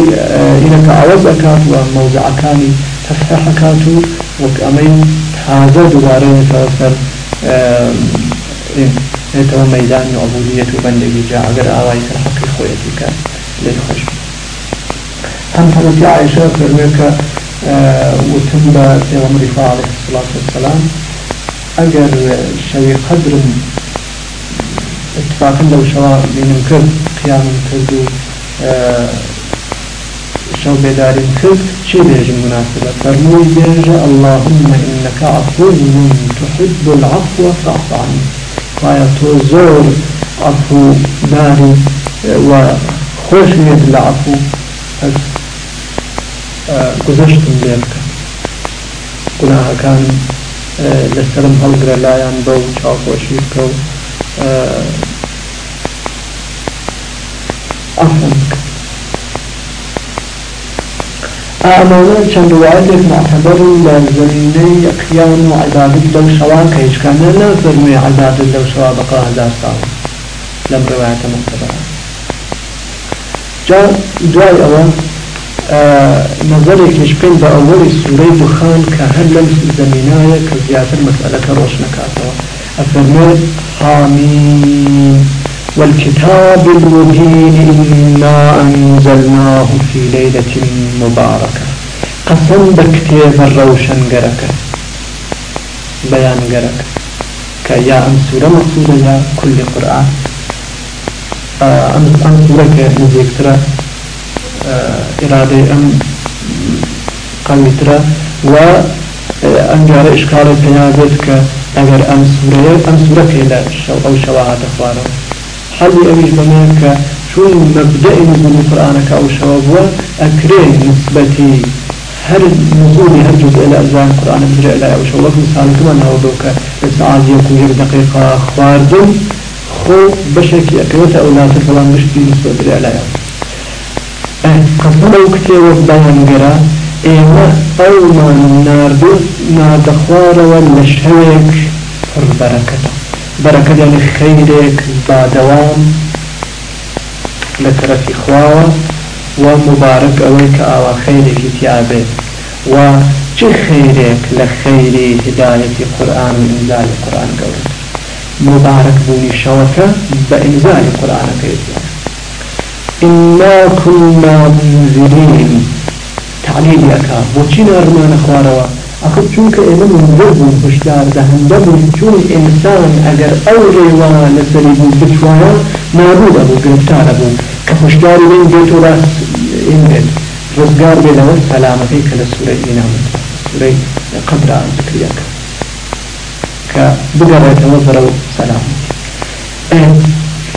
إنك عوض أكات وموضع كاني تفتح أكاتو وكأمين هذا دوارين توفر تو ميدان عبودية بندگی جا اگر آوائی سر حقی خویتی که للخوش هم حضرت عائشة فرميك وتم بيغمر عليه الصلاة والسلام. أجر شوي قدر اتفاقا لو شوا بين كرد قيام كردو شو بدار كرد شي بيجي مناسبة فرموي بيجي اللهم إنك عفو تحب العفو فاعف عني ويا زور عفو داري وخوش يد العفو گذشتم لێ بکە گوناهەکان لەسرم هەڵگرە لایەن بەو چاوپۆشی بکە و ئەفم بکە ئامانە چەند وعدێک معتبر لە زمینەی قیام و عیبادت لەو شەوا کە هیچکانە نافەرمووی عیبادت لەو شەوا بەقا هەزار ساڵ لەم ڕوايەتە مختبرە جا دوای ئەوە نظرێکیش پێ بە ئەوەی سوورەی دخان کە هەر لەم زمینایە کە زیاتر حامین والكتاب المبين إنا أنزلناه في ليلة مباركة. قسم بكتاب الروشن قرك بيان قرك كيا أم سورة مقصودة يا كل قرآن. أم أم سورة كنزيك ترى. إرادة أم قويترا و أم جار إشكال بيابتك أجر أم سورة شو أو شواهد أخباره حل أميش بميك شو مبدأ نزول القرآن أو شواب؟ أكرين نسبتي. هر نزول هر جزء إلى أجزاء القرآن بجاء إلى أو شواب؟ مثال كمان هو دوك ساعات يكون يك دقيقة خواردن خو بشكي أكوت أولاد الفلان بشتي نسبة إلى قسم لو كتير بيان قرا. إيما أو ما ناردو نارد خوار ولا بركة يعني خيرك بعدوام لطرف خواوة ومبارك أويك أو خيرك تيابه و چه خيرك لخير هداية قرآن وإنزال القرآن قوي مبارك بوني شوكة بإنزال القرآن كيف إنا كنا منذرين تعليل أكا بوچين أرمان خواروا أخذ چونك إذا منذر بون بشدار دهنده بون چون إنسان أجر أو ريوان لسري بون بتوانا نابود أبو گرفتار أبو كفشدار بين بيتو راس إنجل رزقار بلو سلامتي كلا سورة إنام سورة قدر ذكريك كبقرة وزر سلامتي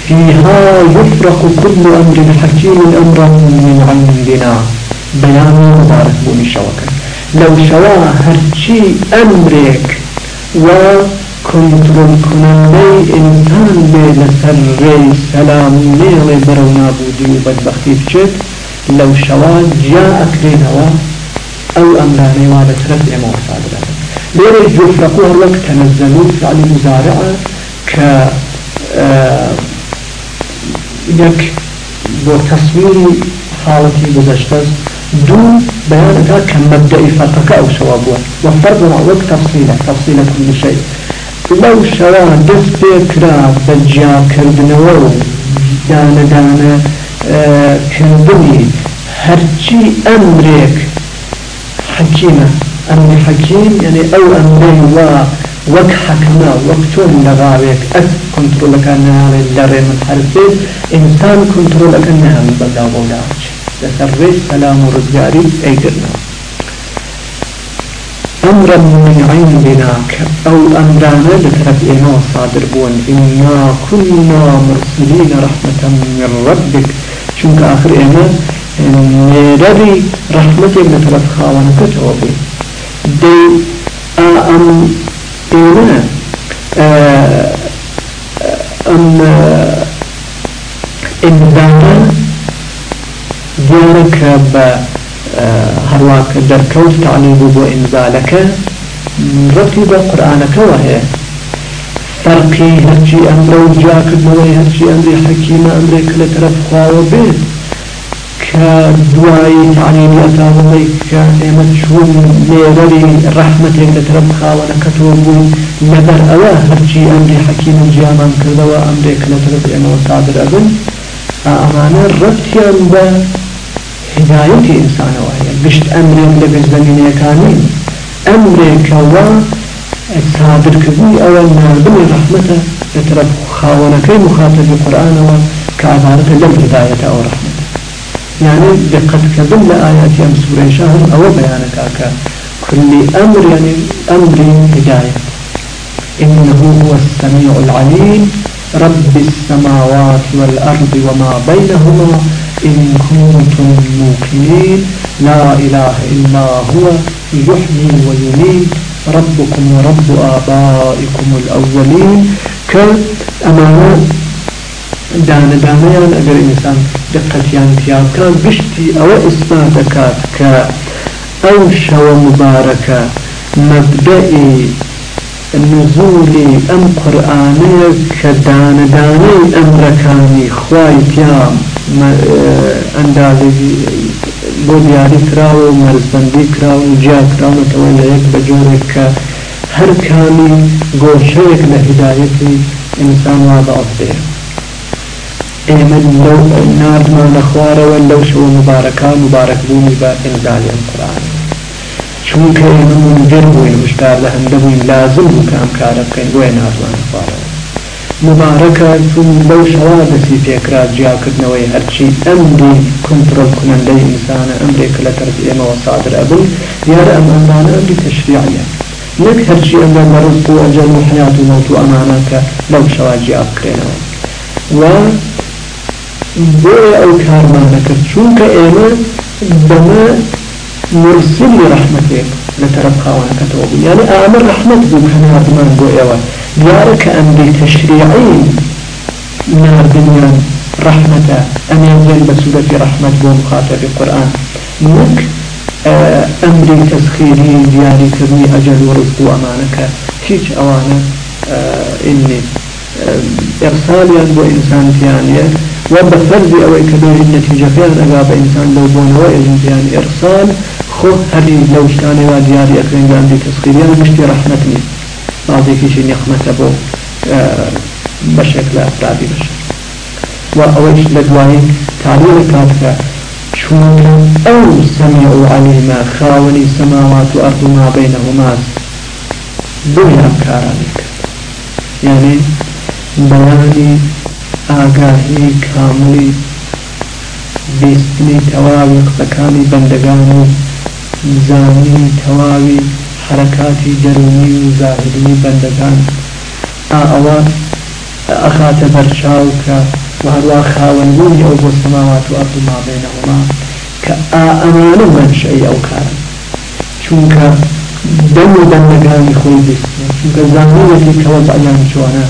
فيها يفرق كل أمر حكيم أمرا من عندنا بيان مبارك بوني شوكا لو شوا هرشي أمرك و كنترول کننده إنسان به لسر ری سلام نیغ برو نابودی و بدبختی بچت لو شوا جا اکرینوا أو أمراني والا سرد اما وصادرة ليري جفرقوها الوقت تنزلوا فعل مزارعة ك يك بو تصوير حالتي گذشته دو بيانك كمبدأ فرقك أو شوابه وفرضنا وقت تفصيله تفصيل كل شيء. لو شوا دس بكرا بجا كردنو دانا دانا آه كردني هرچي أمرك حكيمة أمر حكيم يعني أو أمري وك حكما وقتون لغاويك أس كنترول كان نهاري لري متحرفين إنسان كنترول كان نهاري بدا بولاج لسر سلام ورزقاري أي قرنا أمرا من عندنا أو أمرانا لترف إنا صادر بون. إنا كنا مرسلين رحمة من ربك. شنك آخر إنا؟ نرى رحمة لترف خاوانك توبي دي أم إينا أم ديارك ب هرواك دركوت تعليم بو إنزالك رتب قرآنك وهي. فرقي هرجي أمر وجاك بوي هرجي أمري حكيمة أمري كل طرف خواو بيت كدواي تعليم أتاوي كإما شون ليري رحمتك لترب خاونا كتوبون لبر أواه هرجي أمري حكيم جامان كردوا أمريك لترب إما وصادر أبن. أمانا ربطيان با هدايتي إنسان وهي قشت أمريك لبن زمين يكانين أمريك و صادر كبوي أول نابني رحمته لترب خاونا كي مخاطب القرآن وكأبارة لم هداية أو رحمته يعني دقت كذب لآيات يم سورة شهر أو بيانك أكا كل أمر يعني أمر هداية. إنه هو السميع العليم. رب السماوات والأرض وما بينهما. إن كنتم موقنين لا إله إلا هو يحيي ويميت ربكم ورب آبائكم الأولين. كأمانة دانه دانيان اگر إنسان دقتيان تياب كان بشتي أو اثباتكات ك أو شو مباركة مبدئي نزولي أم قرآني كدان داني امركاني خواي تيام. اندازي بۆ دیاری کراوە و مەرزبندی کراوە و جیا کراونەتەوە لە یەک بەجۆرێک کە هەر کامی گۆشەیەک لە هدایەتی ئینسان وا بەڵێ ئێمە لەو ناردمان لەخوارەوە لەو شەوە مبارەکان مبارەک بوونی بە ئینزالی قورآن. چونکە ئێمە منذر بووین وشدار لە هەندە بووین لازم بوو کە ئەم کارە بکەین بۆیە ناردمان لەخوارەوە مبارەکە چون لەو شەوا دەسی پێکرا جیاکردنەوەی هەرچی ئەمری کنترۆل کنەندەی ئینسانە ئەمرێک لە تەرز ئێمەوە سادر ئەبن دیارە ئەم ئەمانە ئەمری تەشریعیە نەک هەرچی ئەمە لە ڕزق و ئەجەل و حیات و مەوت و ئەمانە کە لەو شەوا جیاب بکرێنەوە و نەکرد چونکە ئێمە بەمە مرسلی ڕحمەتێک لە تەرەف خاوەنەکەتەوە بوو یعنی ئامە ڕحمەت بوو کە ناردمان بۆ ئێوە دیارە کە ئەمری تەشریعی ناردنیان ڕحمەتە ئەمێنێن بە سوورەتی ڕحمەت بۆ مخاتەبی قورآن نەک ئەمری تەسخیری دیاریکردنی ئەجل و ڕزق و ئەمانەکە هیچ ئەوانە ئینی ئەرسالیان بۆ ئینسانتیانە و بە فەرزی ئەوەی کە دۆری نەتیجەکەیان ئەگا بە ئینسان لەو بۆنەوە ئەجنتیان ئەرسال خۆ هەری لەو شتانەی وا دیاری ئەکرێنگان دی تەسخیریان مشتی ڕەحمەت نیست. بازێکیشی نەخمەکە بۆ بەشێک لە ئەفرادی بش و ئەوەش لە دوایین تاالوی کاتکە چون ئەو سەمی و عەلیمە خاوەنی سەماوات و ئەرض ما بینەهماست بۆیان کارانی کرد. یعنی بەیانی ئاگاهی کاملی بیستنی تەواوی قسەکانی بەندەگان و زانی تەواوی حرکاتی دەرونی و زاهدنی بەندەگان ئەوە ئەخاتە بەرچاو کە وهروە خاوەنبوونی ئەو بۆ سەماوات و ئەرض ما بینەهما کە ئەمانە منشەی ئەو کارن چونکە دەم و بەندەگانی خۆی بیستن چونکە زانیەتی کەوە بەیان چۆنە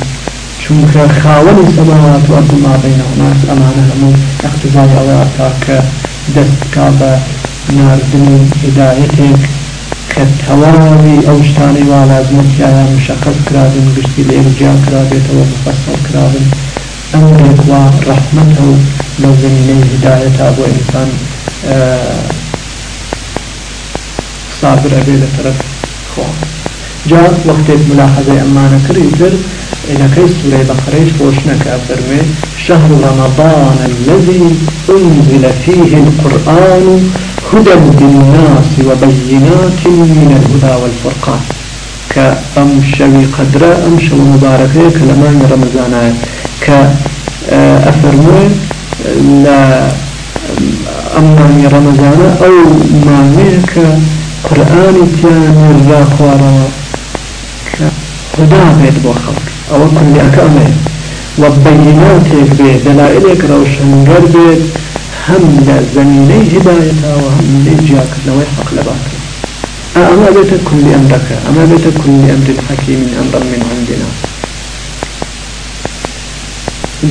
چونکە خاوەنی سەماوات و ما بینەهما ئەمانە هەموو اقتزای ئەوە کە دەست کا بە ناردن هدایەتێک کە تەواوی ئەو شتانەی وا لازمەتیان مشخص کرابن گشتی لە ئێرجیا کرابێتەوە مفەسەڵ کرابن. ئەمرێک وا ڕەحمەتە و لەو زمینەی هدایەتا بۆ ئینسان صابر ئەبێ لە طرف خۆ جا وەختێک ملاحظەی ئەمانە کردی تر إنكي سورة بقريش فوشنك أفرمي شهر رمضان الذي أنزل فيه القرآن هدى للناس وبينات من الهدى والفرقان. كأم شوي قدرة أم شوي مباركة كلمان رمضان كأفرمي لا أماني رمضان أو مانيك قرآن تيان الراخوارا كهدى بيت بو خلق. أو كل أكامل وبيناتك بيت دلائلك روشنگر بيت هم لزميني هدايتها وهم لجاك نوي حق لباك أما بيت كل أمرك أما بيت كل أمر حكيم أمرا من عندنا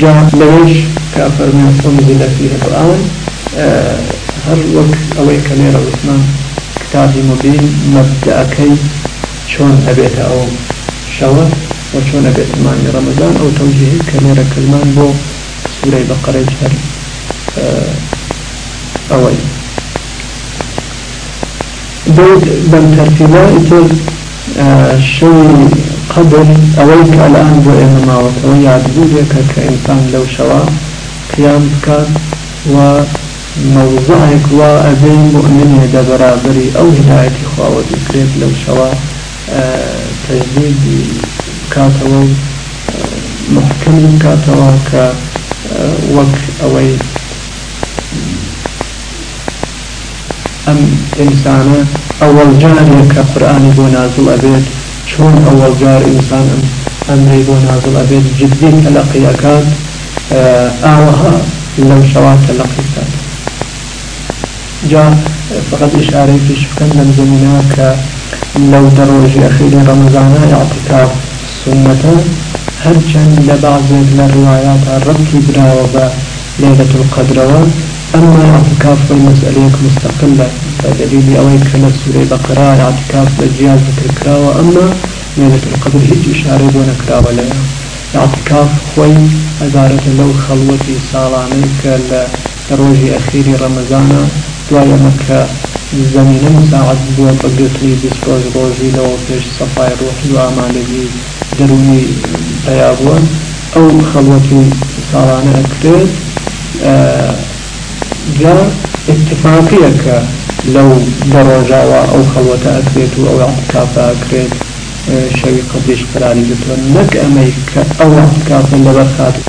جاء لويش كافر من أنزل فيه القرآن آه، هر وقت أوي كميرا عثمان كتابي مبين مبدأ كي شون أبيت أو شوى وشون أبيت معني رمضان أو توجيه كميرا كلمان بو سورة بقرة جهر. آه، أوي بيت بن ترتيبا آه، شوي قدر أويك الآن بو إمام عوض أو يعدبوك كإنسان لو شوا قيام بكات وموضعك وأبي مؤمن دا برابري أو هداية خواوة ذكريت لو شوا آه، تجديد كاتوا محكم كاتوا ك وك أم إنسان أول جاري كقرآن بو نازل أبيت. شون أول جار إنسان أمري بو نازل أبيت؟ جدي تلقي أكاد. آوها لو شوات تلقي كاد جاء فقد إشارة في شكل من زمناك. لو دروج أخير رمضان اعتكاف سنة. هرچند لبعض الروايات ربك براوة ليلة القدر أما اعتكاف المسألة مستقلة دليل أويك كانت سورة بقرة اعتكاف بجياز ذكر كراوة أما ليلة القدر هيج إشارة دون كراوة لها اعتكاف خوي عبارة لو خلوتي صالانيك لروجي أخير رمضان. دوايا مكة زمینە مساعد بووە بەگرتنی بیستۆژ ڕۆژی لەوە پێش سەفای ڕۆحی و ئامادەگی دەرونی پیا بووە ئەو خەڵەتی ساڵانە لا اتفاقيك لو بروجا او خوتا اكريت او اعتكافا اكريت شوي قبلش قراري بتون نك اميك او اعتكافا لبرخاتك